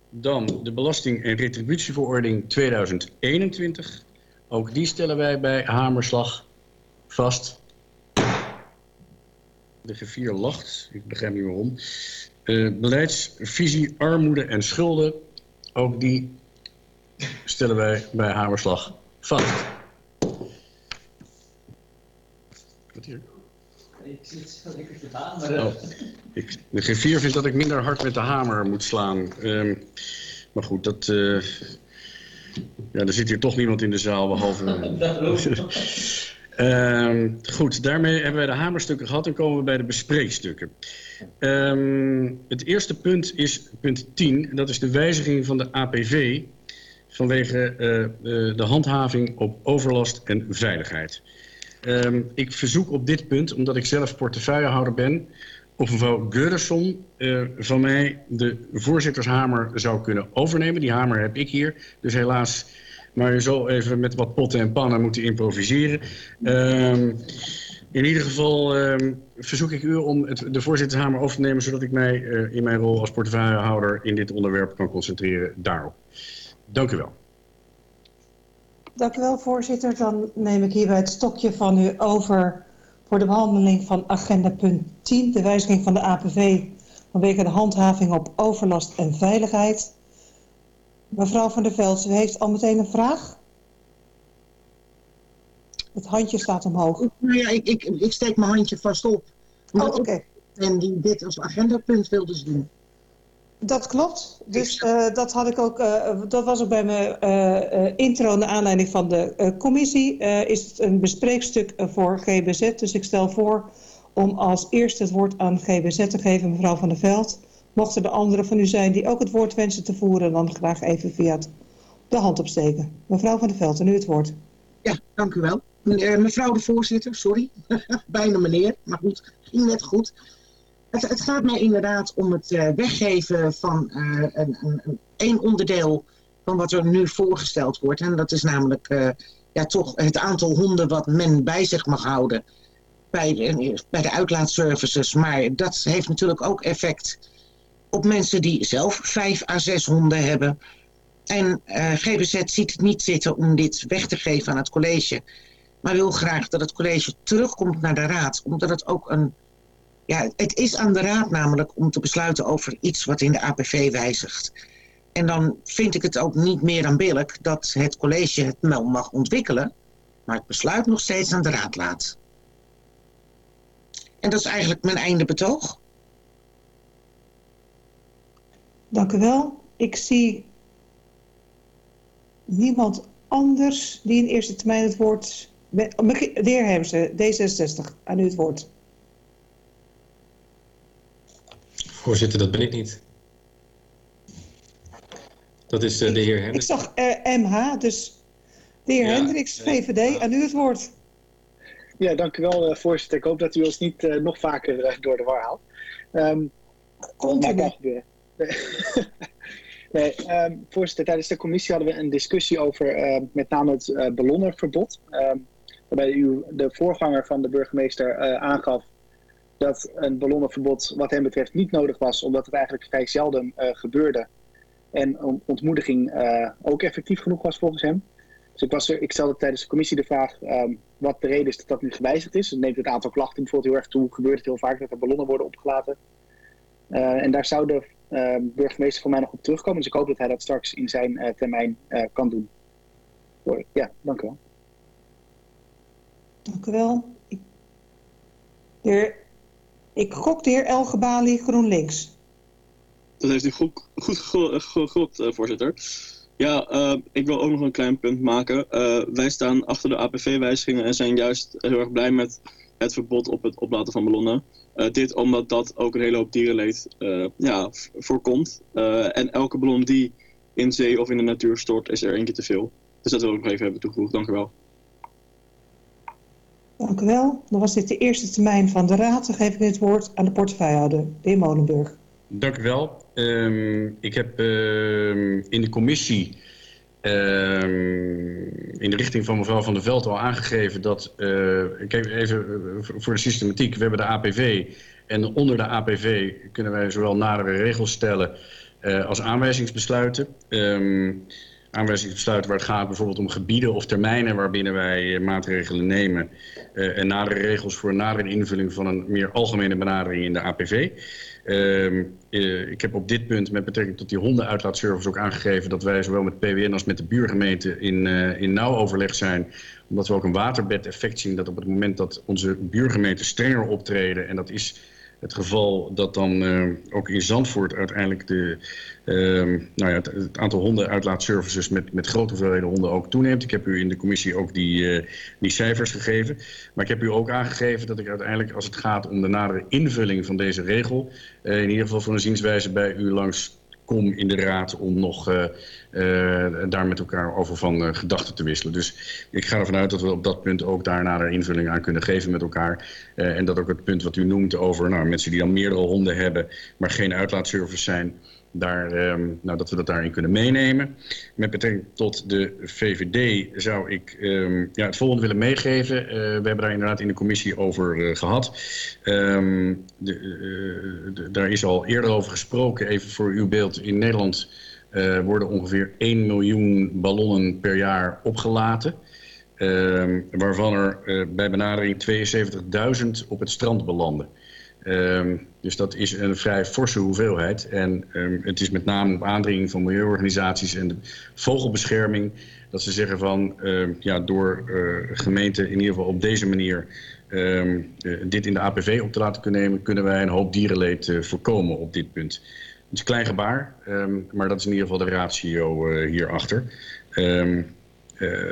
Speaker 1: Dan de Belasting- en Retributieverordening 2021. Ook die stellen wij bij hamerslag vast. De griffier lacht, ik begrijp niet waarom. Eh, beleidsvisie armoede en schulden, ook die stellen wij bij Hamerslag vast. Wat hier?
Speaker 20: Ik zit zo lekker te hameren.
Speaker 1: Oh, de griffier vindt dat ik minder hard met de hamer moet slaan. Ehm, maar goed, dat... eh, ja, er zit hier toch niemand in de zaal, behalve... [laughs] [laughs] Ehm, goed, daarmee hebben wij de hamerstukken gehad en komen we bij de bespreekstukken. Ehm, het eerste punt is punt 10, en dat is de wijziging van de APV vanwege eh, eh, de handhaving op overlast en veiligheid. Ehm, ik verzoek op dit punt, omdat ik zelf portefeuillehouder ben, of mevrouw Geurisson eh, van mij de voorzittershamer zou kunnen overnemen. Die hamer heb ik hier, dus helaas maar je zal even met wat potten en pannen moeten improviseren. Ehm, in ieder geval ehm, verzoek ik u om het, de voorzittershamer over te nemen... zodat ik mij eh, in mijn rol als portefeuillehouder in dit onderwerp kan concentreren daarop. Dank u wel.
Speaker 18: Dank u wel, voorzitter. Dan neem ik hierbij het stokje van u over voor de behandeling van agenda punt 10, de wijziging van de APV vanwege de handhaving op overlast en veiligheid. Mevrouw van der Veld, u heeft al meteen een vraag? Het handje staat omhoog.
Speaker 8: Nou ja, ik, ik, ik steek mijn handje vast op.
Speaker 18: Oh, oké.
Speaker 8: En die dit als agendapunt wilde zien.
Speaker 18: Dat klopt. Dus eh, dat, had ik ook, eh, dat was ook bij mijn eh, intro naar aanleiding van de commissie. is het een bespreekstuk voor GBZ. Dus ik stel voor om als eerste het woord aan GBZ te geven, mevrouw van der Veld. Mochten er anderen van u zijn die ook het woord wensen te voeren, dan graag even via het, de hand opsteken. Mevrouw van der Veld, en nu het woord.
Speaker 8: Ja, dank u wel. Mevrouw de voorzitter, sorry. [laughs] Bijna meneer, maar goed, ging net goed. Het, het gaat mij inderdaad om het eh, weggeven van eh, een, een, een, onderdeel van wat er nu voorgesteld wordt. En dat is namelijk eh, ja, toch het aantal honden wat men bij zich mag houden bij de, bij de uitlaatservices. Maar dat heeft natuurlijk ook effect op mensen die zelf vijf à zes honden hebben. En GBZ ziet het niet zitten om dit weg te geven aan het college. Maar wil graag dat het college terugkomt naar de raad. Omdat het ook een... Ja, het is aan de raad namelijk om te besluiten over iets wat in de APV wijzigt. En dan vind ik het ook niet meer dan billig dat het college het wel mag ontwikkelen. Maar het besluit nog steeds aan de raad laat. En dat is eigenlijk mijn einde betoog.
Speaker 18: Dank u wel. Ik zie niemand anders die in eerste termijn het woord... De heer Hemse, D66, aan u het woord.
Speaker 11: Voorzitter, dat ben ik niet. Dat is uh, de heer
Speaker 18: Ik
Speaker 11: Hendricks.
Speaker 18: zag uh, MH, dus de heer
Speaker 21: Ja,
Speaker 18: Hendricks, VVD, aan u het woord.
Speaker 10: Ja, dank u wel, eh, voorzitter. Ik hoop dat u ons niet eh, nog vaker eh, door de war haalt. Ehm
Speaker 18: Komt
Speaker 10: kan
Speaker 18: nog?
Speaker 10: gebeuren. [laughs] nee, ehm, voorzitter, tijdens de commissie hadden we een discussie over eh, met name het eh, ballonnenverbod. Ehm, waarbij u, de voorganger van de burgemeester, eh, aangaf dat een ballonnenverbod wat hem betreft niet nodig was, omdat het eigenlijk vrij zelden eh, gebeurde. En on- ontmoediging eh, ook effectief genoeg was volgens hem. Dus ik, was ik stelde tijdens de commissie de vraag ehm, wat de reden is dat dat nu gewijzigd is. Het neemt het aantal klachten bijvoorbeeld heel erg toe. Gebeurt het heel vaak dat er ballonnen worden opgelaten. Eh, en daar zou de eh, burgemeester van mij nog op terugkomen. Dus ik hoop dat hij dat straks in zijn termijn kan doen. Ja, dank u wel.
Speaker 18: Dank u wel. Ik gok de heer Elgebali GroenLinks.
Speaker 7: Dat heeft u goed, goed gegro- gegokt, eh, voorzitter. Ja, eh, ik wil ook nog een klein punt maken. Eh, wij staan achter de APV-wijzigingen en zijn juist heel erg blij met het verbod op het oplaten van ballonnen. Dit omdat dat ook een hele hoop dierenleed ja, voorkomt. En elke ballon die in zee of in de natuur stort, is er keer te veel. Dus dat wil ik nog even hebben toegevoegd. Dank u wel.
Speaker 18: Dank u wel. Dan was dit de eerste termijn van de raad. Dan geef ik het woord aan de portefeuillehouder, de heer Molenburg.
Speaker 1: Dank u wel. Ehm, ik heb ehm, in de commissie ehm, in de richting van mevrouw Van der Veld al aangegeven dat... eh, kijk, even eh, voor- voor de systematiek. We hebben de APV en onder de APV kunnen wij zowel nadere regels stellen eh, als aanwijzingsbesluiten. Ehm, aanwijzingsbesluiten waar het gaat bijvoorbeeld om gebieden of termijnen waarbinnen wij eh, maatregelen nemen. Uh, en nadere regels voor nadere invulling van een meer algemene benadering in de APV. Uh, uh, ik heb op dit punt met betrekking tot die hondenuitlaatservice ook aangegeven dat wij zowel met PWN als met de buurgemeente in, in nauw overleg zijn. Omdat we ook een waterbed-effect zien dat op het moment dat onze buurgemeenten strenger optreden, en dat is het geval dat dan uh, ook in Zandvoort uiteindelijk de, uh, nou ja, het, het, aantal hondenuitlaatservices met, met grote hoeveelheden honden ook toeneemt. Ik heb u in de commissie ook die, uh, die cijfers gegeven. Maar ik heb u ook aangegeven dat ik uiteindelijk als het gaat om de nadere invulling van deze regel... in ieder geval voor een zienswijze bij u langs kom in de raad om nog uh, uh, daar met elkaar over van uh, gedachten te wisselen. Dus ik ga ervan uit dat we op dat punt ook daarna een invulling aan kunnen geven met elkaar. en dat ook het punt wat u noemt over nou, mensen die dan meerdere honden hebben, maar geen uitlaatservice zijn daar, um, nou, dat we dat daarin kunnen meenemen. Met betrekking tot de VVD zou ik um, ja, het volgende willen meegeven. Uh, we hebben daar inderdaad in de commissie over uh, gehad. De, uh, de, daar is al eerder over gesproken, even voor uw beeld. In Nederland worden ongeveer 1 miljoen ballonnen per jaar opgelaten. waarvan er bij benadering 72.000 op het strand belanden. Dus dat is een vrij forse hoeveelheid. En um, het is met name op aandringing van milieuorganisaties en de vogelbescherming... dat ze zeggen van, uh, ja, door uh, gemeenten in ieder geval op deze manier... Um, uh, dit in de APV op te laten kunnen nemen... kunnen wij een hoop dierenleed uh, voorkomen op dit punt. Het is een klein gebaar, maar dat is in ieder geval de ratio hierachter. Uh,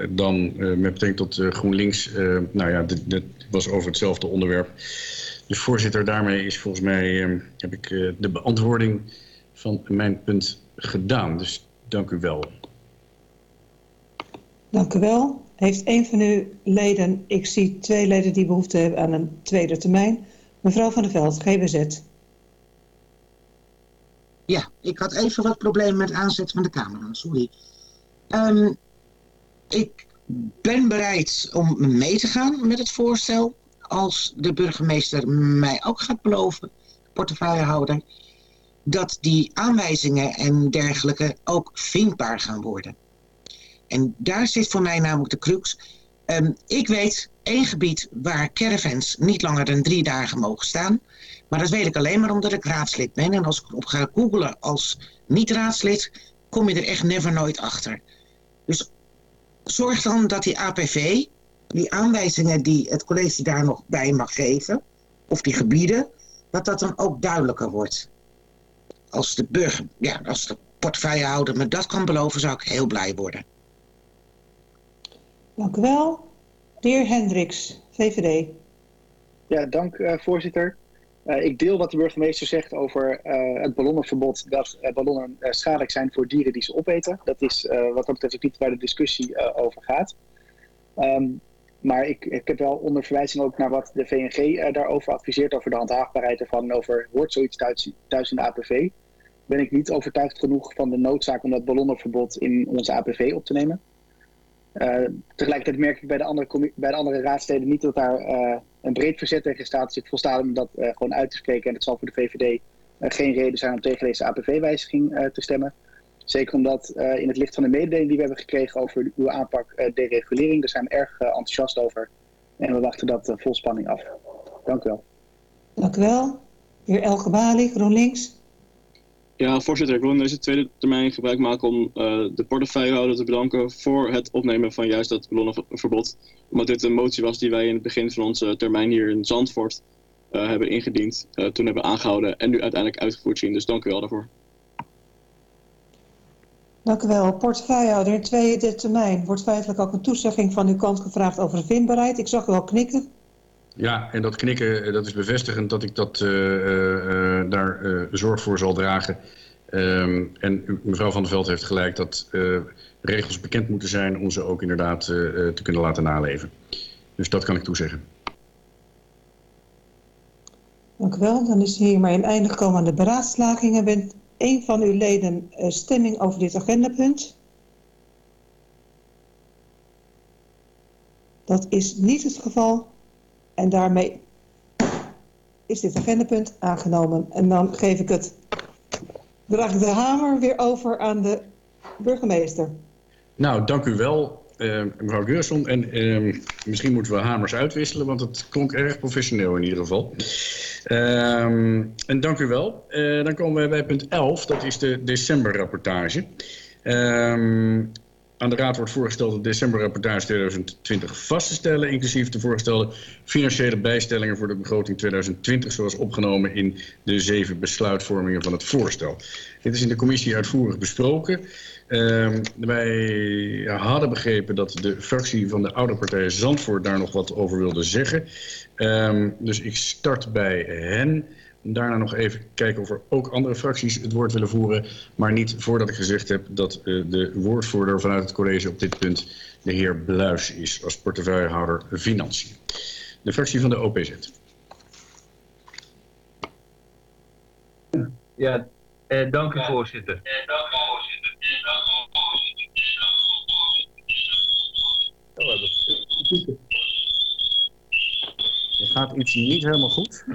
Speaker 1: dan met betrekking tot uh, GroenLinks, nou ja, dit, dit was over hetzelfde onderwerp... Dus voorzitter, daarmee is volgens mij, uh, heb ik uh, de beantwoording van mijn punt gedaan. Dus dank u wel.
Speaker 18: Dank u wel. Heeft een van uw leden, ik zie twee leden die behoefte hebben aan een tweede termijn. Mevrouw van der Veld, GBZ.
Speaker 8: Ja, ik had even wat problemen met het aanzetten van de camera, sorry. Um, ik ben bereid om mee te gaan met het voorstel als de burgemeester mij ook gaat beloven, portefeuillehouder, dat die aanwijzingen en dergelijke ook vindbaar gaan worden. En daar zit voor mij namelijk de crux. Um, ik weet één gebied waar caravans niet langer dan drie dagen mogen staan. Maar dat weet ik alleen maar omdat ik raadslid ben. En als ik op ga googlen als niet-raadslid, kom je er echt never nooit achter. Dus zorg dan dat die APV, die aanwijzingen die het college daar nog bij mag geven, of die gebieden, dat dat dan ook duidelijker wordt. Als de burger, ja, als de portefeuillehouder me dat kan beloven, zou ik heel blij worden.
Speaker 18: Dank u wel. De heer Hendricks, VVD.
Speaker 10: Ja, dank uh, voorzitter. Uh, ik deel wat de burgemeester zegt over uh, het ballonnenverbod, dat uh, ballonnen schadelijk zijn voor dieren die ze opeten. Dat is wat dat betreft ook niet waar de discussie over gaat. Um, maar ik, ik heb wel onder verwijzing ook naar wat de VNG daarover adviseert, over de handhaafbaarheid ervan, over hoort zoiets thuis, thuis in de APV. Ben ik niet overtuigd genoeg van de noodzaak om dat ballonnenverbod in onze APV op te nemen. Uh, tegelijkertijd merk ik bij de, andere, bij de andere raadsleden niet dat daar uh, een breed verzet tegen staat. Dus ik volsta om dat gewoon uit te spreken. En het zal voor de VVD geen reden zijn om tegen deze APV-wijziging te stemmen. Zeker omdat in het licht van de mededeling die we hebben gekregen over uw aanpak deregulering, daar zijn we erg enthousiast over. En we wachten dat vol spanning af. Dank u wel.
Speaker 18: Dank u wel. Heer Elke Bali, GroenLinks.
Speaker 7: Ja, voorzitter, ik wil in deze tweede termijn gebruik maken om uh, de portefeuillehouder te bedanken voor het opnemen van juist dat ballonnenverbod. Omdat dit een motie was die wij in het begin van onze termijn hier in Zandvoort uh, hebben ingediend, uh, toen hebben aangehouden en nu uiteindelijk uitgevoerd zien. Dus dank u wel daarvoor.
Speaker 18: Dank u wel. Portefeuillehouder in tweede termijn wordt feitelijk ook een toezegging van uw kant gevraagd over de vindbaarheid. Ik zag u al knikken.
Speaker 1: Ja, en dat knikken, dat is bevestigend dat ik dat, uh, uh, daar uh, zorg voor zal dragen. Um, en mevrouw Van der Veld heeft gelijk dat regels bekend moeten zijn om ze ook inderdaad te kunnen laten naleven. Dus dat kan ik toezeggen.
Speaker 18: Dank u wel. Dan is hier maar een einde gekomen aan de beraadslagingen. Een van uw leden stemming over dit agendapunt? Dat is niet het geval. En daarmee is dit agendapunt aangenomen. En dan geef ik het, draag ik de hamer weer over aan de burgemeester.
Speaker 1: Nou, dank u wel, eh, mevrouw Geurson. En eh, misschien moeten we hamers uitwisselen, want het klonk erg professioneel in ieder geval. Ehm, en dank u wel. Eh, dan komen we bij punt 11, dat is de decemberrapportage. Ehm, aan de Raad wordt voorgesteld de decemberrapportage 2020 vast te stellen, inclusief de voorgestelde financiële bijstellingen voor de begroting 2020, zoals opgenomen in de zeven besluitvormingen van het voorstel. Dit is in de commissie uitvoerig besproken. Ehm, wij hadden begrepen dat de fractie van de oude partij Zandvoort daar nog wat over wilde zeggen. Ehm, dus ik start bij hen. Daarna nog even kijken of er ook andere fracties het woord willen voeren. Maar niet voordat ik gezegd heb dat eh, de woordvoerder vanuit het college op dit punt de heer Bluis is als portefeuillehouder Financiën. De fractie van de OPZ.
Speaker 2: Ja, eh, dank u voorzitter.
Speaker 1: Er gaat iets niet helemaal goed.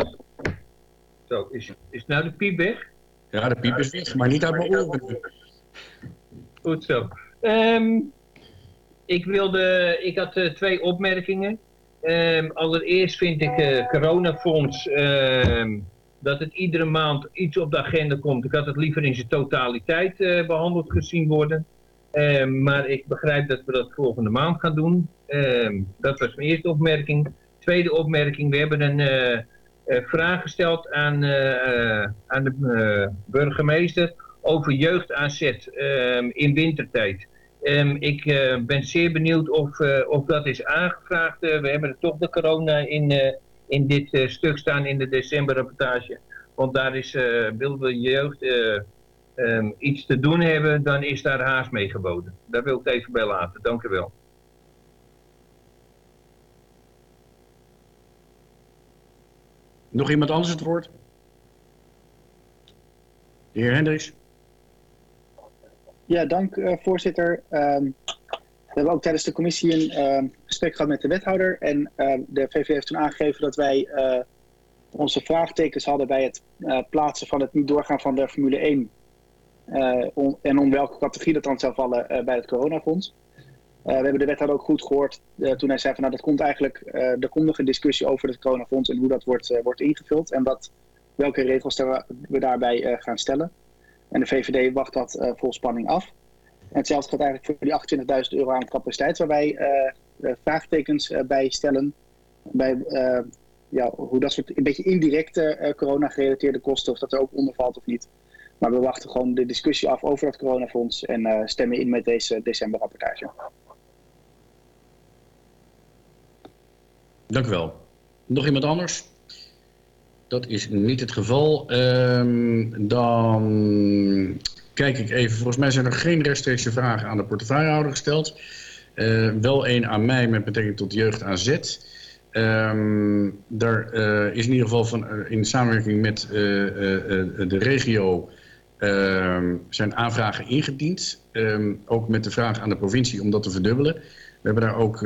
Speaker 2: Zo, is, is nou de piep weg?
Speaker 1: Ja, de piep is weg, maar niet uit mijn oren.
Speaker 2: Goed zo. Ehm, ik, wilde, ik had eh, twee opmerkingen. Ehm, allereerst vind ik uh, coronafonds ehm, dat het iedere maand iets op de agenda komt. Ik had het liever in zijn totaliteit eh, behandeld gezien worden. Maar ik begrijp dat we dat volgende maand gaan doen. dat was mijn eerste opmerking. Tweede opmerking, we hebben een vraag gesteld aan, aan de burgemeester over jeugdaanzet in wintertijd. Ik ben zeer benieuwd of, of dat is aangevraagd. We hebben toch de corona in, in dit stuk staan in de decemberrapportage. Want daar is, willen we jeugd um, iets te doen hebben, dan is daar haast mee geboden. Daar wil ik het even bij laten. Dank u wel.
Speaker 1: Nog iemand anders het woord? De heer Hendricks.
Speaker 10: Ja, dank uh, voorzitter. Um, we hebben ook tijdens de commissie een uh, gesprek gehad met de wethouder. En uh, de VV heeft toen aangegeven dat wij eh, onze vraagtekens hadden bij het plaatsen van het niet doorgaan van de Formule 1. On, en om welke categorie dat dan zou vallen bij het coronafonds. we hebben de wethouder ook goed gehoord toen hij zei van nou dat komt eigenlijk, er komt nog een discussie over het coronafonds en hoe dat wordt, wordt ingevuld. En wat, welke regels we daarbij gaan stellen. En de VVD wacht dat vol spanning af. En hetzelfde gaat eigenlijk voor die 28.000 euro aan capaciteit, waar wij vraagtekens bij stellen. Bij ja, hoe dat soort een beetje indirecte corona-gerelateerde kosten, of dat er ook onder valt of niet. Maar we wachten gewoon de discussie af over dat coronafonds en stemmen in met deze decemberrapportage.
Speaker 1: Dank u wel. Nog iemand anders? Dat is niet het geval. Um, dan kijk ik even. Volgens mij zijn er geen rechtstreekse vragen aan de portefeuillehouder gesteld. Uh, wel één aan mij met betrekking tot jeugd AZ. Um, daar uh, is in ieder geval van, in samenwerking met de regio zijn aanvragen ingediend. Um, ook met de vraag aan de provincie om dat te verdubbelen. We hebben daar ook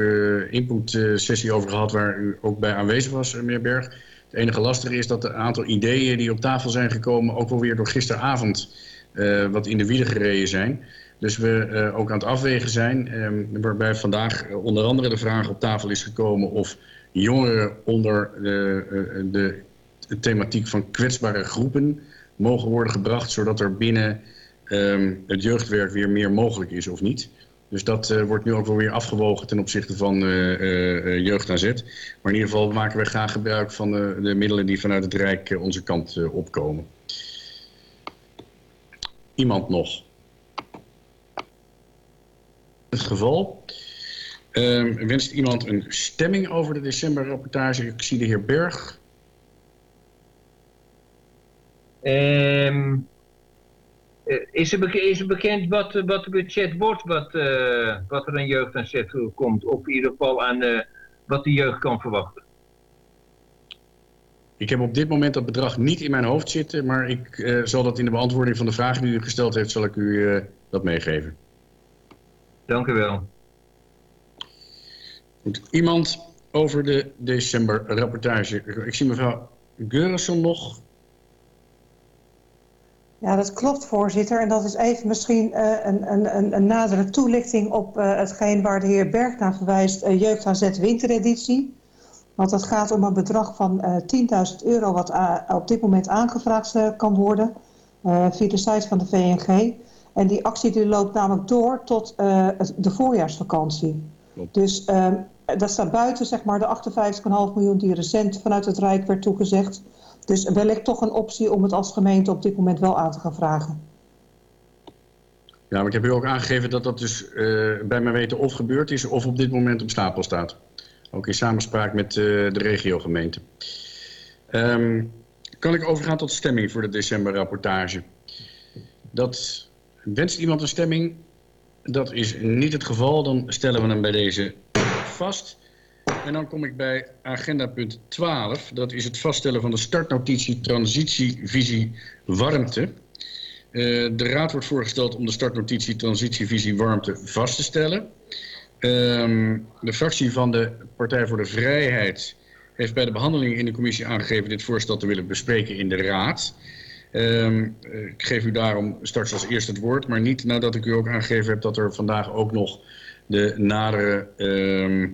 Speaker 1: input sessie over gehad waar u ook bij aanwezig was, meneer Berg. Het enige lastige is dat een aantal ideeën die op tafel zijn gekomen... ook wel weer door gisteravond uh, wat in de wielen gereden zijn. Dus we uh, ook aan het afwegen zijn. Um, waarbij vandaag onder andere de vraag op tafel is gekomen... of jongeren onder de, uh, de, de thematiek van kwetsbare groepen mogen worden gebracht... zodat er binnen um, het jeugdwerk weer meer mogelijk is of niet... Dus dat uh, wordt nu ook wel weer afgewogen ten opzichte van uh, uh, jeugd aan zet. Maar in ieder geval maken we graag gebruik van de, de middelen die vanuit het Rijk onze kant opkomen. Iemand nog? Het geval. Ehm, wenst iemand een stemming over de decemberrapportage? Ik zie de heer Berg.
Speaker 2: Um... Is, er bekend, is er bekend wat, wat het budget wordt, wat, uh, wat er aan jeugd aan zet komt? Of in ieder geval aan uh, wat de jeugd kan verwachten?
Speaker 1: Ik heb op dit moment dat bedrag niet in mijn hoofd zitten, maar ik zal dat in de beantwoording van de vraag die u gesteld heeft, zal ik u dat meegeven.
Speaker 2: Dank u wel.
Speaker 1: Goed. Iemand over de decemberrapportage. Ik zie mevrouw Geurenson nog.
Speaker 18: Ja, dat klopt, voorzitter. En dat is even misschien uh, een, een, een, nadere toelichting op uh, hetgeen waar de heer Berg naar verwijst, uh, Jeugd AZ wintereditie. Want het gaat om een bedrag van 10.000 euro wat op dit moment aangevraagd kan worden via de site van de VNG. En die actie die loopt namelijk door tot de voorjaarsvakantie. Klopt. Dus ehm, dat staat buiten zeg maar, de 58,5 miljoen die recent vanuit het Rijk werd toegezegd. Dus wellicht toch een optie om het als gemeente op dit moment wel aan te gaan vragen.
Speaker 1: Ja, maar ik heb u ook aangegeven dat dat dus uh, bij mijn weten of gebeurd is of op dit moment op stapel staat. Ook in samenspraak met uh, de regiogemeente. Um, kan ik overgaan tot stemming voor de decemberrapportage? Dat wenst iemand een stemming? Dat is niet het geval. Dan stellen we hem bij deze vast. En dan kom ik bij agenda punt 12. Dat is het vaststellen van de startnotitie transitievisie warmte. Uh, de raad wordt voorgesteld om de startnotitie transitievisie warmte vast te stellen. Uh, de fractie van de Partij voor de Vrijheid heeft bij de behandeling in de commissie aangegeven dit voorstel te willen bespreken in de raad. Uh, ik geef u daarom straks als eerste het woord, maar niet nadat ik u ook aangegeven heb dat er vandaag ook nog de nadere uh,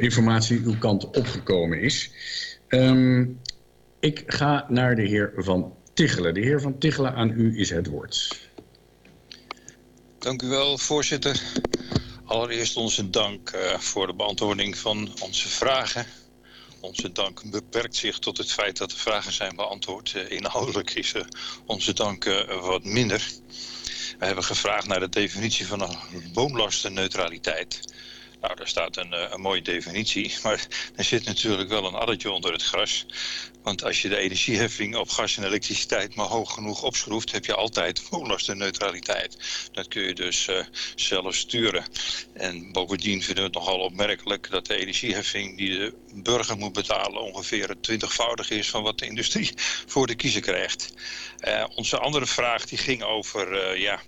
Speaker 1: informatie uw kant opgekomen is. Um, ik ga naar de heer Van Tichelen. De heer Van Tichelen, aan u is het woord.
Speaker 16: Dank u wel, voorzitter. Allereerst onze dank uh, voor de beantwoording van onze vragen. Onze dank beperkt zich tot het feit dat de vragen zijn beantwoord. inhoudelijk is onze dank wat minder. We hebben gevraagd naar de definitie van een woonlastenneutraliteit. Nou, daar staat een, eh, een, mooie definitie, [laughs] maar er zit natuurlijk wel een addertje onder het gras. Want als je de energieheffing op gas en elektriciteit maar hoog genoeg opschroeft, heb je altijd woonlastenneutraliteit. Dat kun je dus uh, zelf sturen. En bovendien vinden we het nogal opmerkelijk dat de energieheffing die de burger moet betalen ongeveer het twintigvoudige is van wat de industrie [laughs] voor de kiezer krijgt. Uh, onze andere vraag die ging over, uh, ja,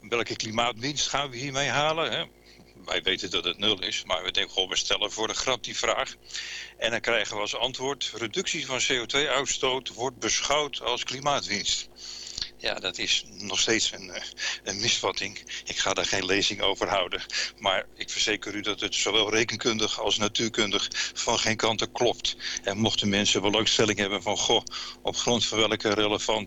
Speaker 16: welke klimaatwinst gaan we hiermee halen? Hè? wij weten dat het nul is, maar we denken gewoon, we stellen voor de grap die vraag. En dan krijgen we als antwoord, reductie van CO2-uitstoot wordt beschouwd als klimaatwinst. Ja, dat is nog steeds een, eh, een misvatting. Ik ga daar geen lezing over houden. Maar ik verzeker u dat het zowel rekenkundig als natuurkundig van geen kanten klopt. En mochten mensen belangstelling hebben van... goh, op grond van welke relevante